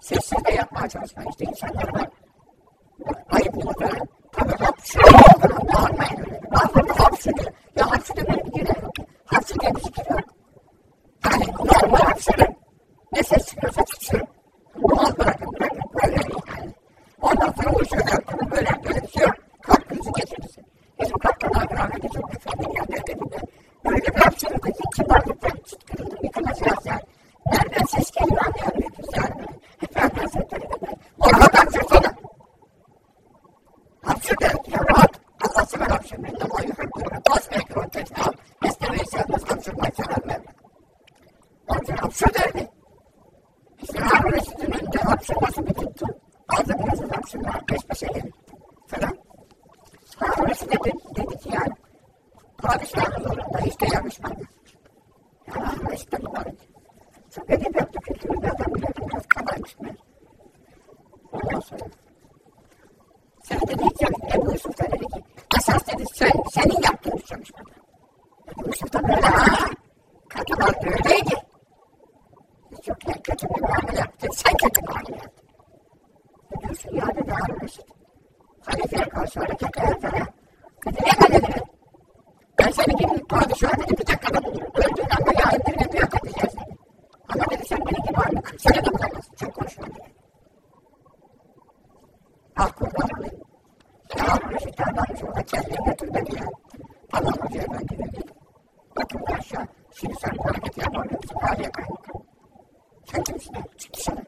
Sessiz de yapmaya çalışmayın. İşte insanlar var. Ayıp muhtemelen. Tabii hapşırıyor. Bağırmayın öyle. Bazıları hapşırıyor. Ya hapşırıyor böyle bir kere yok. Hapşırıyor bir zikir yok. Yani normal hapşırın. Ne ses çıkıyorsa çıksın. Doğal bırakın bırakın. Böyle yani. Ondan sonra o şeyler böyle böyle bir şey yok. Kalp krizi geçirirsin. Bizim kaptanlar rahmetli çok efendim ya dediğinde. Böyle bir hapşırırdı ki kibarlıktan çıtkırıldı. Bir kılıç yazar. Nereden ses geliyor anlayamıyoruz yani. Hep nereden ses geliyor. Orada hapşırsana. Hapşır de ya rahat. Allah sever hapşırmayı. Ama yukarı bas ekran tekrar. Esnemeyi sevmez hapşırmayı sever Mevla. Onun için hapşır derdi. İşte Harun Reşit'in önünde hapşırması bir tuttu. Ağzı biliyorsunuz hapşırma peş peşe gelir. Falan. Harun Reşit dedi, dedi ki yani padişahın zorunda hiç de yakışmadı. Yani Harun Reşit de mübarek. Çok edip yaptı kültürü bir adam bile biraz mı? Ondan sonra sen dedi yok. Ebu Yusuf da dedi ki esas dedi sen, senin yaptığın bir çalışmada. Ebu Yusuf da böyle ha katılar böyleydi. Hiç yok ya kötü bir muamele yaptın. Sen kötü muamele yaptın. Ne diyorsun ya dedi Harun Reşit. Halifeye karşı hareket eder Dedi ne dedi? Ben seni gibi padişah dedi bir dakikada bulurum. Öldüğün anda ya indirine bir yakıt diyeceğiz dedi. Ama dedi sen beni gibi halini 40 senede bulamazsın. Çok konuşma dedi. Ah kurban olayım. Ya Harun Reşit adammış orada kendini götür dedi ya. Tamam Hoca Efendi dedi. Bakın aşağı. Şimdi sen bu hareketi yapamıyor musun? Haliye kaymakam. Sen kimsin? Çık dışarı.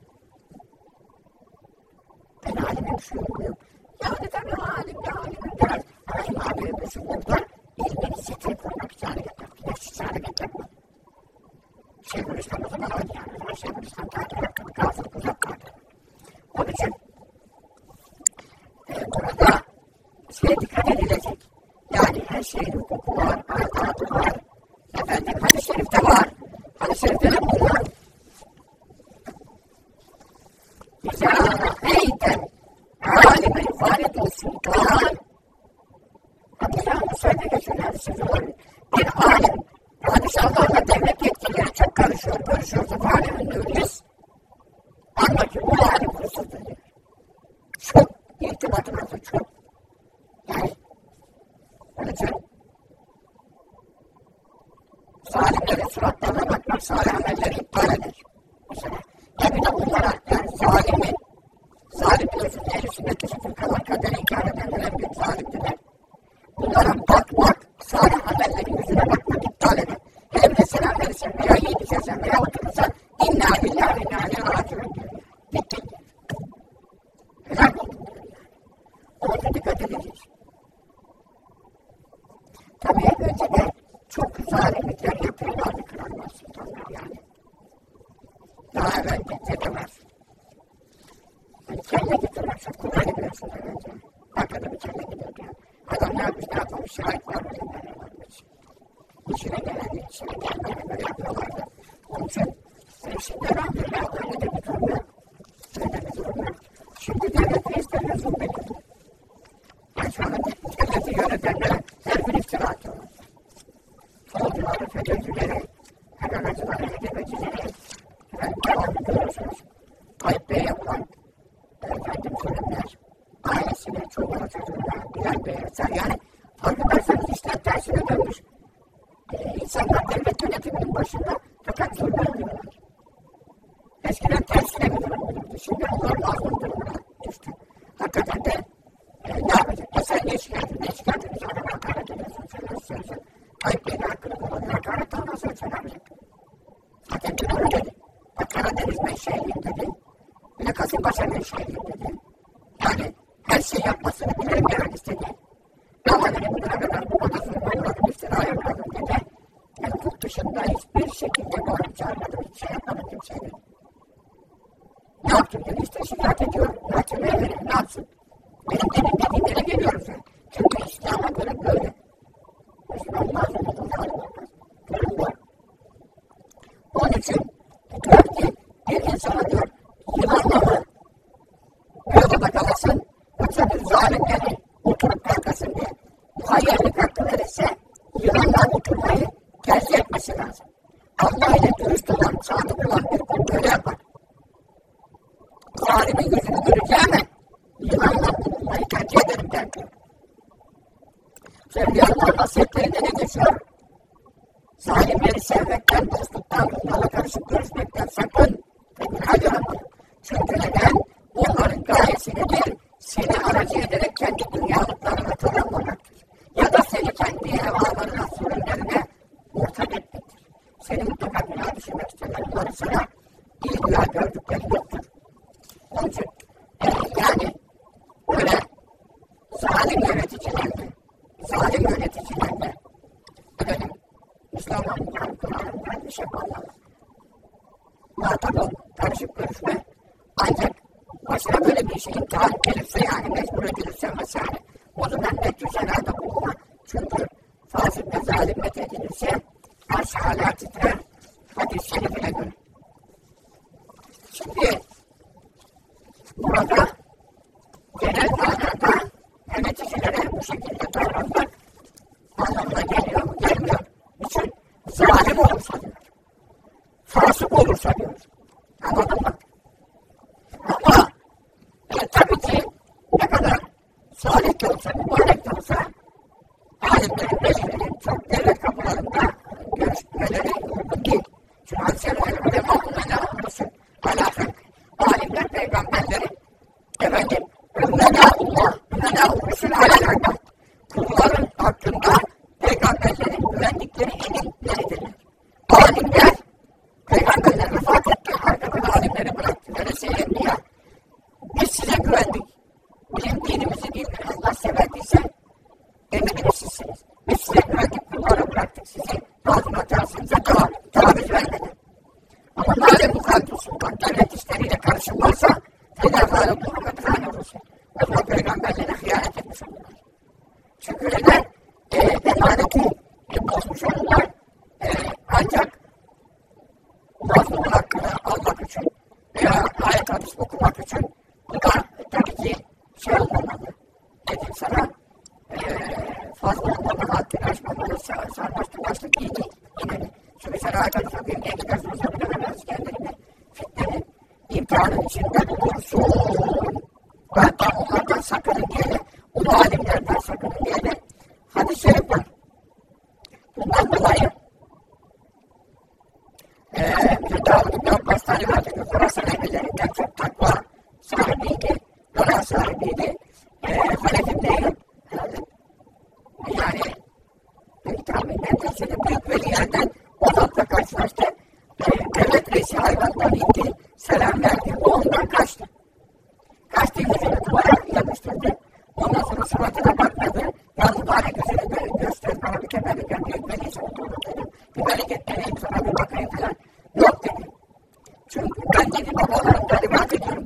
Ben halime bir şey yok. Ya neden ya halim ya halim biraz. Bir şey yok da ilmini siteye koymak için hareket yaptı. Ya hiç hareket yapma. Şeyhülislam o zaman aynı yani. Şeyhülislam takip yaptı. Gafırlık uzak kaldı. Onun için e, burada şeye dikkat edilecek. Yani her şeyin hukuku var, adatı var. Efendim hadis-i şerifte var. Hadis-i şerifte ne buluyor? İzâ râheyten âlimen fâlidu sultân Abdülhamid Musa'da geçiyor hadis-i Bir alim padişahlarla devlet yetkileri çok karışıyor, görüşüyorsa fâli ünlüyüz. Anla ki bu alim kusursuzdur diyor. Çok irtibatı varsa çok. Yani onun için zalimlerin suratlarına bakmak salih amelleri iptal eder. Mesela ya bir de bunlara yani zalimi zalim biliyorsunuz ehl-i sünnet dışı fırkalar kaderi inkar edenler en büyük zalimdiler. Bunlara bakmak salih amellerin yüzüne. Hem de selam verirsen veya iyi Pagodinho, tabii ki selam verdi. Ondan kaçtı. Kaçtı yüzünü duvara yapıştırdı. Ondan sonra suratına bakmadı. Ya mübarek yüzünü böyle göster bana bir kemer bir kemer bir neyse oturdu dedim. Bir böyle git deneyim sana bir bakayım falan. Yok dedi. Çünkü ben dedi babalarım talimat ediyorum.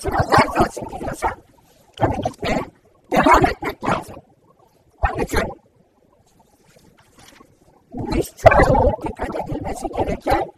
içine yer kalsın diyorsan tabii gitmeye devam etmek lazım. Onun için bu iş çok dikkat edilmesi gereken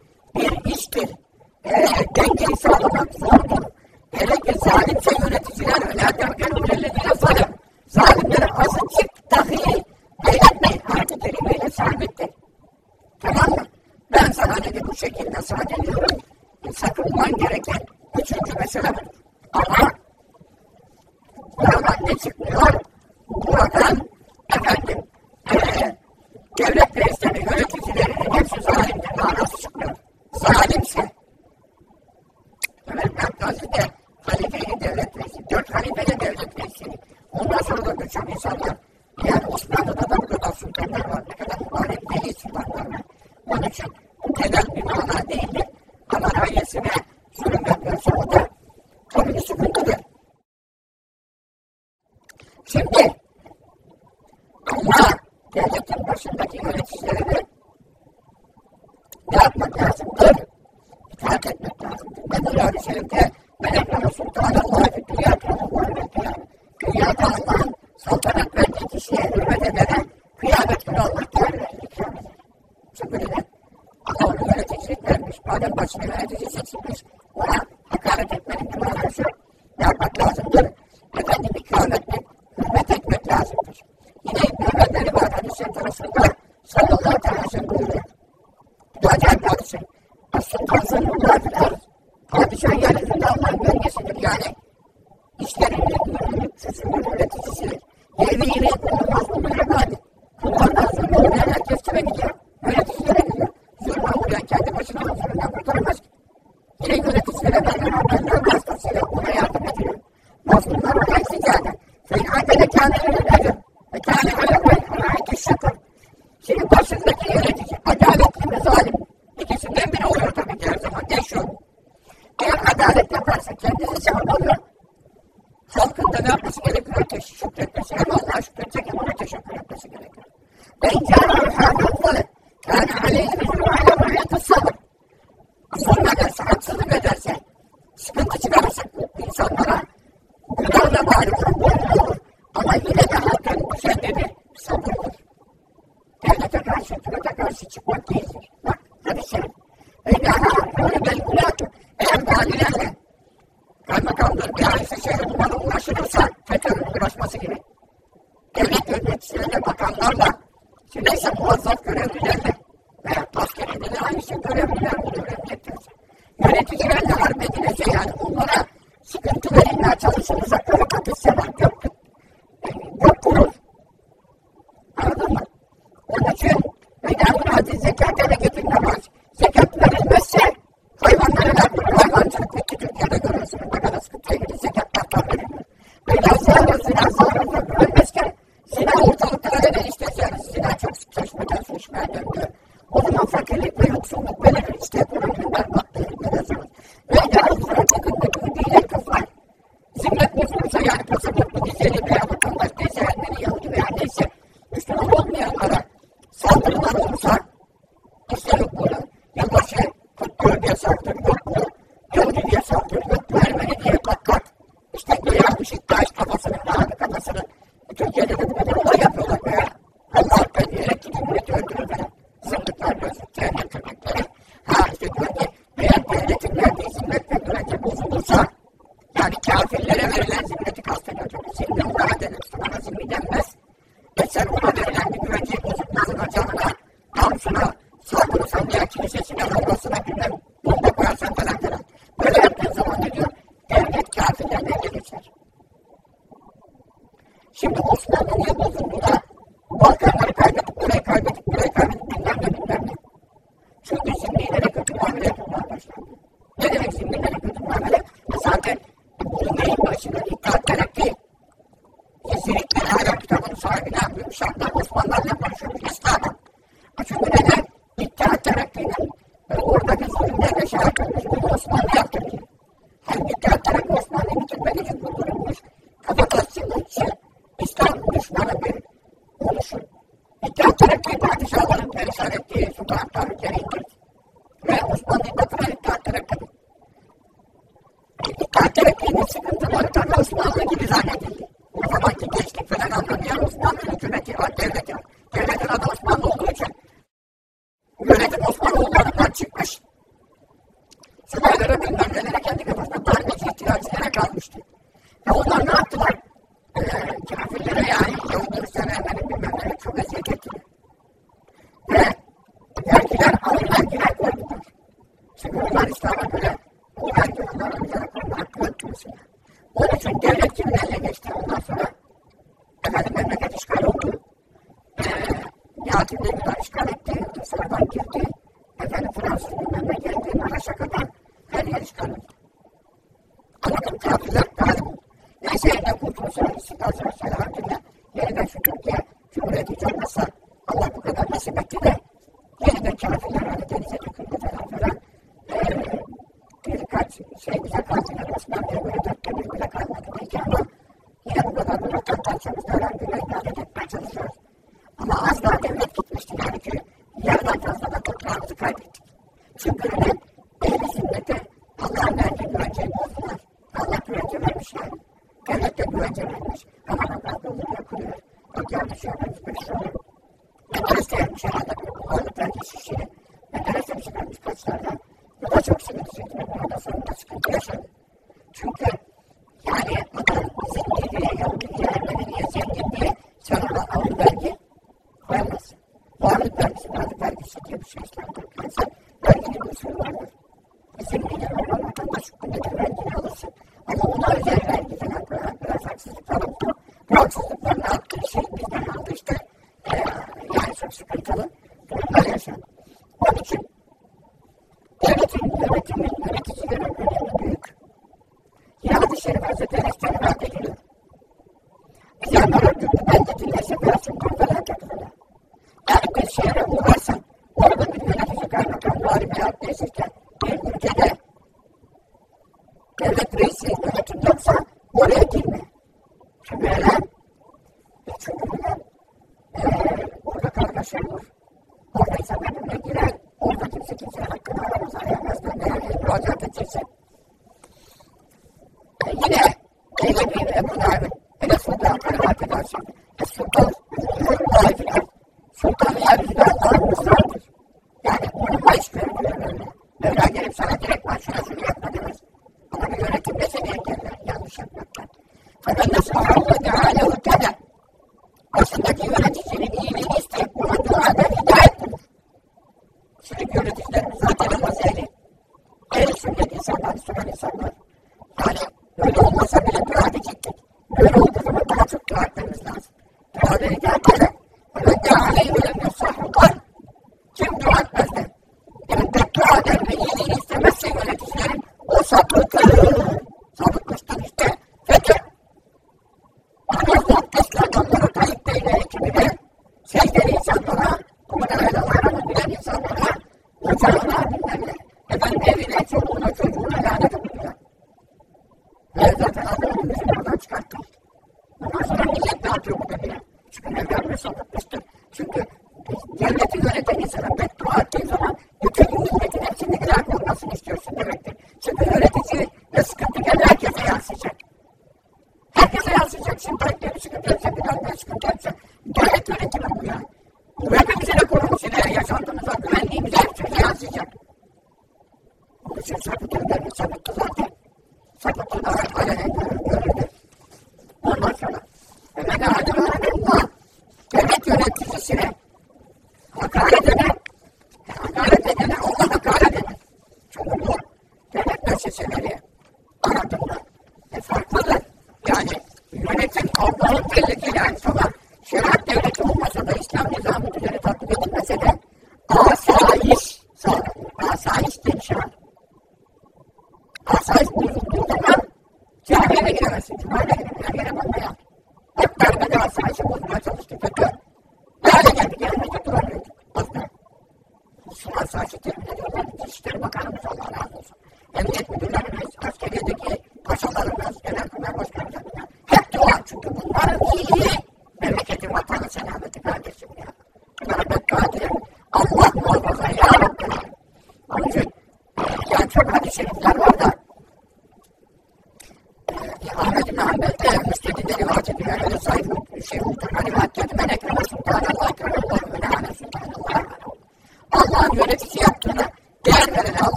Yani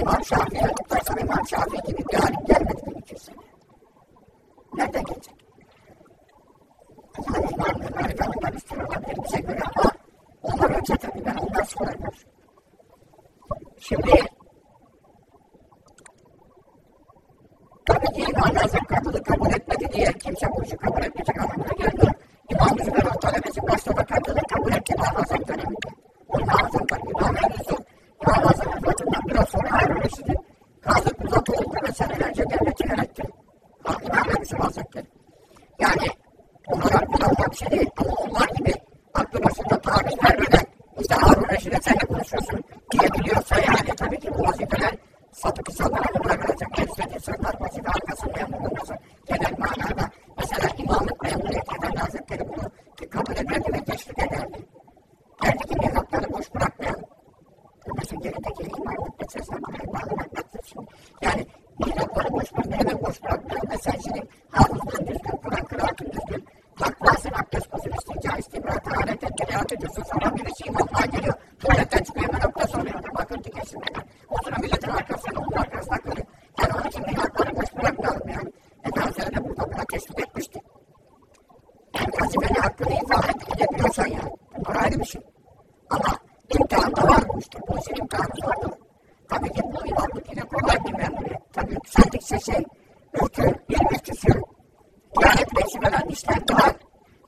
İmam Şafii olduktan sonra İmam Şafii gibi bir alim gelmedi bir iki sene. Nereden gelecek? Yani İmam Mehmet ondan üstüne olabilir bize göre ama onlar önce tabii ben ondan sonra görüyorum. Şimdi tabii ki İmam Hazım kadını kabul etmedi diye kimse bu işi kabul etmeyecek anlamına gelmiyor. İmam Zübeyir'in talebesi başta da kadını kabul etti İmam Hazım döneminde. O Hazım kadını İmam Eylül'sün. Hazım vefatından biraz sonra Harun Reşid'in Kazım Uzat oldu ve senelerce devleti yönetti. İmam Eylül'sün Hazretleri. Yani onlar hakkında olan bir şey değil ama onlar gibi aklı başında taviz vermeden işte Harun Reşid'e sen de konuşuyorsun diyebiliyorsa yani tabii ki bu vazifeler sapık insanlara bırakılacak. Gençler insanlar vazife arkasında yanılmasın. Genel manada mesela imamlık memnuniyet eden Hazretleri bunu kabul ederdi ve teşvik ederdi. Derdi ki milatları boş bırakmayalım. Mesela gerideki imamlık meselesine bakayım. Bağlamak lazım Yani milatları boş bırakmayalım. Neden boş bırakmayalım? Mesela şimdi hafızlığın düzgün, Kur'an kıraatın düzgün, takvasın, abdest kusur, istinca, istibra, taharet, etkilayat ediyorsun. Sonra birisi imamlığa geliyor. Tuvaletten çıkıyor hemen abdest oluyor. Bakın dikesin hemen. O sıra milletin arkasına, onun arkasına kalıyor. Yani onun için milatları boş bırakmayalım yani. Efendimiz de burada buna teşvik etmişti. Yani vazifeli hakkını ifade edebiliyorsan yani. Bunlar ayrı bir şey. Ama imtihan da var bu işte. İşin imtihanı zordur. Tabii ki bu imamlık yine kolay bir memnuniyet. Tabii yükseldikçe şey, ülke, bir müftüsü, diyanet reisi veren işler daha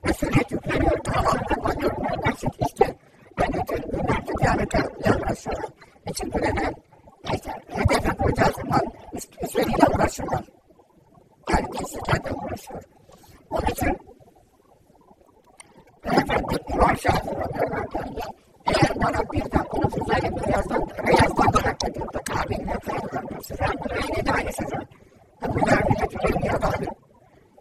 mesuliyet yükleniyor. Daha ağır kapanıyor. Bu basit işte. Ben ötürü günlerce diyalete yaklaşıyorum. İçin görene neyse hedefe koyacağı zaman üst, üstleriyle uğraşırlar. Yani dinsizlerle uğraşıyor. Onun için Efendim İmam Şafii radıyallahu eğer bana bir de onu Füzayla Beyaz'dan, Beyaz'dan da reddediyordu. Tabi'nin efendim, Süfyan Bey'le de aynı sözü. Bunlar milleti bir bir adamı.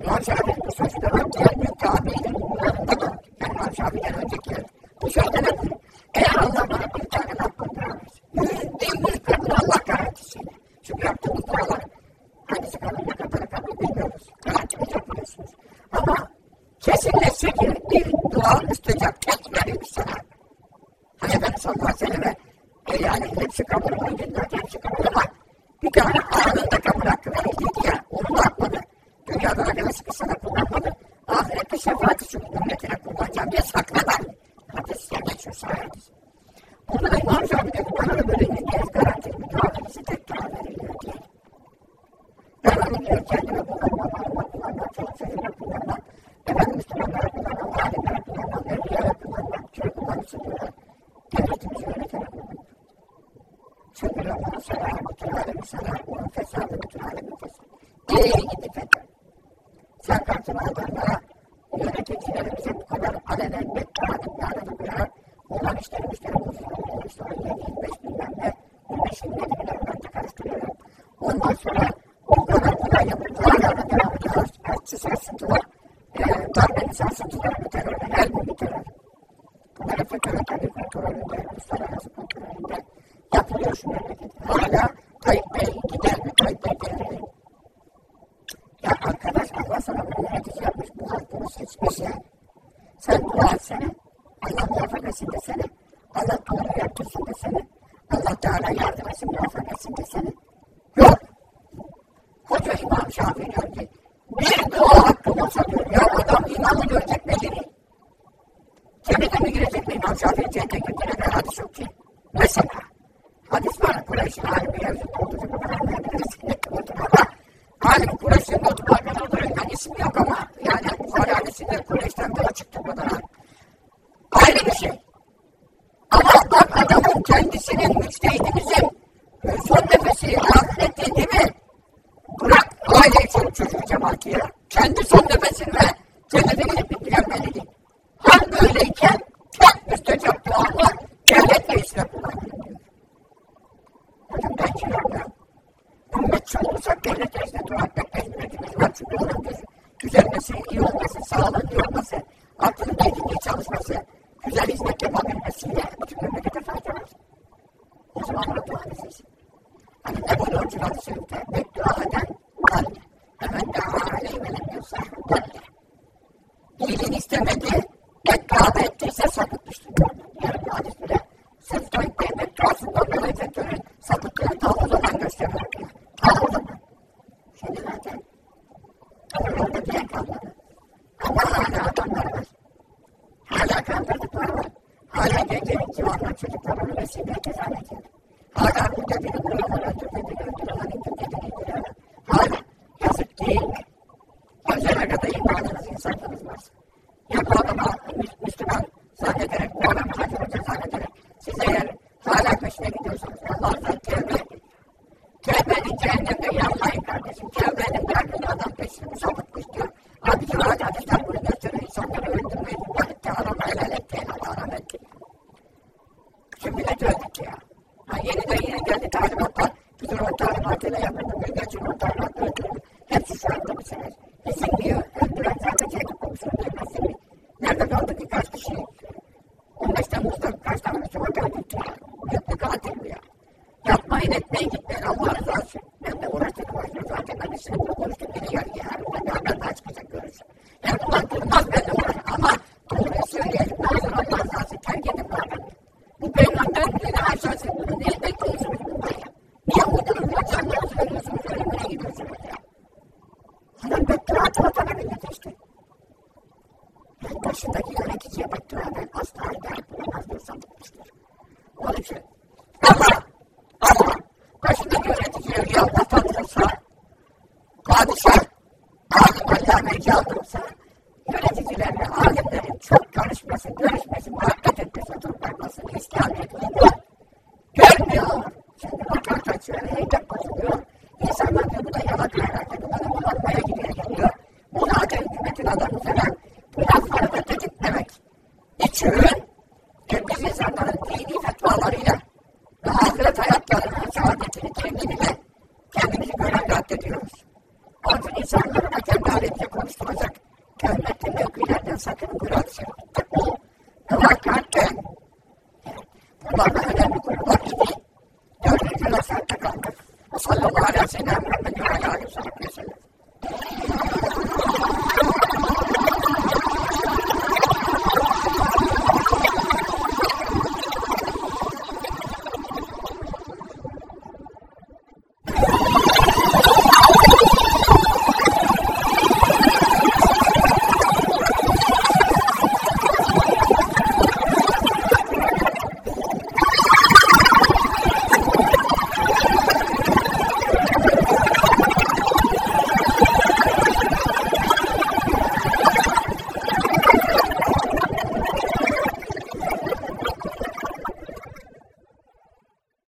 İmam Şafii bu sözü de var. Diğer büyük tabi'nin bunlarında da. Yani İmam Şafii'den önceki bu sözde ne diyor? Eğer Allah bana bir tane hakkını vermez. Yüzde yüz kabul Allah garantisiyle. Çünkü yaptığımız dualar hangisi kabul ne kadar kabul bilmiyoruz. Garantimiz yapıyorsunuz. Ama kesinleşse ki bir dua müstecap tek verilmiş sana. Efendimiz sallallahu aleyhi ve selleme e yani hepsi kabul olunca hepsi kabul ama bir tane anında kabul hakkı verildiydi ya onu da atmadı. Dünyada ne kadar sıkışsa da kullanmadı. Ahirette şefaati şu ümmetine kullanacağım diye sakladı. Hadisler geçiyor sayarız. Onda da İmam Şafii dedi bana da böyle yüzde yüz garantili bir dua verirse tek dua veriliyor diye. Ben onu diyor kendime kullanmam, Allah kullanmam, çok sözüne kullanmam. Efendim Müslümanlara kullanmam, alimlere kullanmam, evliyara kullanmam, köy kullanırsın diyorlar. Devletimizi yönetene kullanmam. Çünkü onun selamı bütün alemin selamı, onun fesadı bütün alemin fesadı. Nereye gitti FETÖ? Kartını adamlara, yöneticilerimize bu kadar alenen beddua ettiğini duyarak, onlar işleri müşteri bozuyor, işte o yedi, beş bilmem ne, on beş yıl yedi bilmem ne karıştırıyorum. Ondan sonra o kadar kolay yapıp dualarla devam ediyorlar. Artçı sarsıntılar. e, darbenin sarsıntıları bir terör, her gün bir terör. FETÖ'nün kendi kontrolünde, uluslararası kontrolünde yapılıyor şu memlekette. Hala Tayyip Bey gider mi, Tayyip Bey gelir mi? Ya arkadaş Allah sana bunu yönetici yapmış, bu halk bunu seçmiş ya. Sen dua etsene, Allah muvaffak etsin desene, Allah doğru yaptırsın desene, Allah Teala yardım etsin, muvaffak etsin desene. Yok. Hoca İmam Şafii diyor ki, bir dua hakkı olsa diyor, ya adam imamı görecek belli değil. Cennete mi girecek mi İmam Şafii cennete girdiğine bir hadis yok ki. Mesela, hadis var, Kureyş'in alimi yazıp olduğu gibi ama alim Kureyş'in notu arkadaşlar yani ismi yok ama yani Bukhari hadisinde Kureyş'ten daha çıktı bu kadar. Ayrı bir şey. Ama bak adamın kendisinin müçtehidimizin son nefesi ahiret değil mi? Bırak aile çoluk çocuğu cemaati ya. Kendi son nefesinde cennete gidip belli değil. Hal böyleyken çok müstecap dualar devlet reisine kullanılıyor. Hocam ben kiram ya. Ümmetçi olursak devlet reisine dua etmek mecburiyetimiz var. Çünkü onun düz, düzelmesi, iyi olması, sağlığın iyi olması, aklının belki çalışması, güzel hizmet yapabilmesiyle bütün memlekete fayda var. O zaman ona dua edeceksin. Hani ne buyuruyor Civat-ı Şerif'te? Beddua eden kalbi. Hemen daha aleyhi ve lem yusahı kalbi. İyiliğini istemedi, beddua ettiyse sapıtmıştır. Yarın bu hadis bile sırf Tayyip bedduasından dolayı FETÖ'nün sapıttığını ta o zaman gösteriyor. Ta o zaman. Şimdi zaten yolda diyen kalmadı. Ama hala adamlar var. Hala kandırdıklar var. Hala gecenin civarına çocuklarını vesile kefalet ediyor. Hala bu dediğini vuruyorlar, öldürdüğünü öldürüyorlar, indirdiğini indiriyorlar. Hala yazık değil mi? Ne kadar imanınız, insanlığınız varsa. Ya bu adama Müslüman zannederek, bu adamı Hacı Hoca zannederek siz eğer hala peşine gidiyorsanız Allah'tan tevbe edin. Tevbenin cehennemde yanmayın kardeşim. Tevbenin derdini adam peşine bu sapıtmış diyor. Diyor hadi hadisler bunu gösteriyor. İnsanları öldürmeyin. Vahitte arama helal etti, helal haram etti. Şimdi ne diyorduk ya? Ha, yeniden yeni geldi talimatlar. Bizim o talimatıyla yapıldı. Mülkiyetçinin o talimatları öldürüldü. Hepsi şu anda bir. E sen niye öldüren zaten kendi komisyonu demezsin mi? Nerede kaldı ki kaç kişi? 15 Temmuz'da kaç tane Müslüman kaybetti ya? Büyük bir katil bu ya. Yapmayın etmeyin gitmeyin Allah rızası için. Ben de uğraştık uğraştık zaten ben de sizinle konuştum yine yarı yarın. Ben de haber daha çıkacak görürsün. Yani bunlar durmaz ben de uğraştım ama doğruyu söyleyelim. Ne olur Allah rızası terk edin bu adamı. Bu peygamber yine aşağısı bunu niye bekliyorsunuz bundan ya? Niye uyduruyorsunuz? Canlarınızı veriyorsunuz ölümüne gidiyorsunuz ya? Adam beddua atana millet işte. Yani başındaki yöneticiye beddua ben asla hidayet bulamaz diyor sandıkmıştır. Onun için Allah, Allah başındaki yöneticiye Allah tanırsa, padişah, alim allame caldırsa, yöneticilerle alimlerin çok karışması, görüşmesi, muhabbet etmesi, oturup bakmasını İslamiyet uygun. Görmüyor. Şimdi bakar kaçıyor, heybet bozuluyor. İnsanlar diyor bu da yalak diyor, bu da bulanmaya gidiyor geliyor. Bu zaten hükümetin adamı falan biraz harekete git demek. İç ürün e, biz insanların dini fetvalarıyla ve ahiret hayatlarının saadetini kendimize kendimizi görevle addediyoruz. Artık insanları da kendi halinde konuşturacak kıymetli mevkilerden sakın biraz şey tutmayın. Ve vakatten bunlar da önemli konular idi. Dördüncü nasihatte kaldık. Sallallahu aleyhi ve sellem ve aleyhi ve sellem.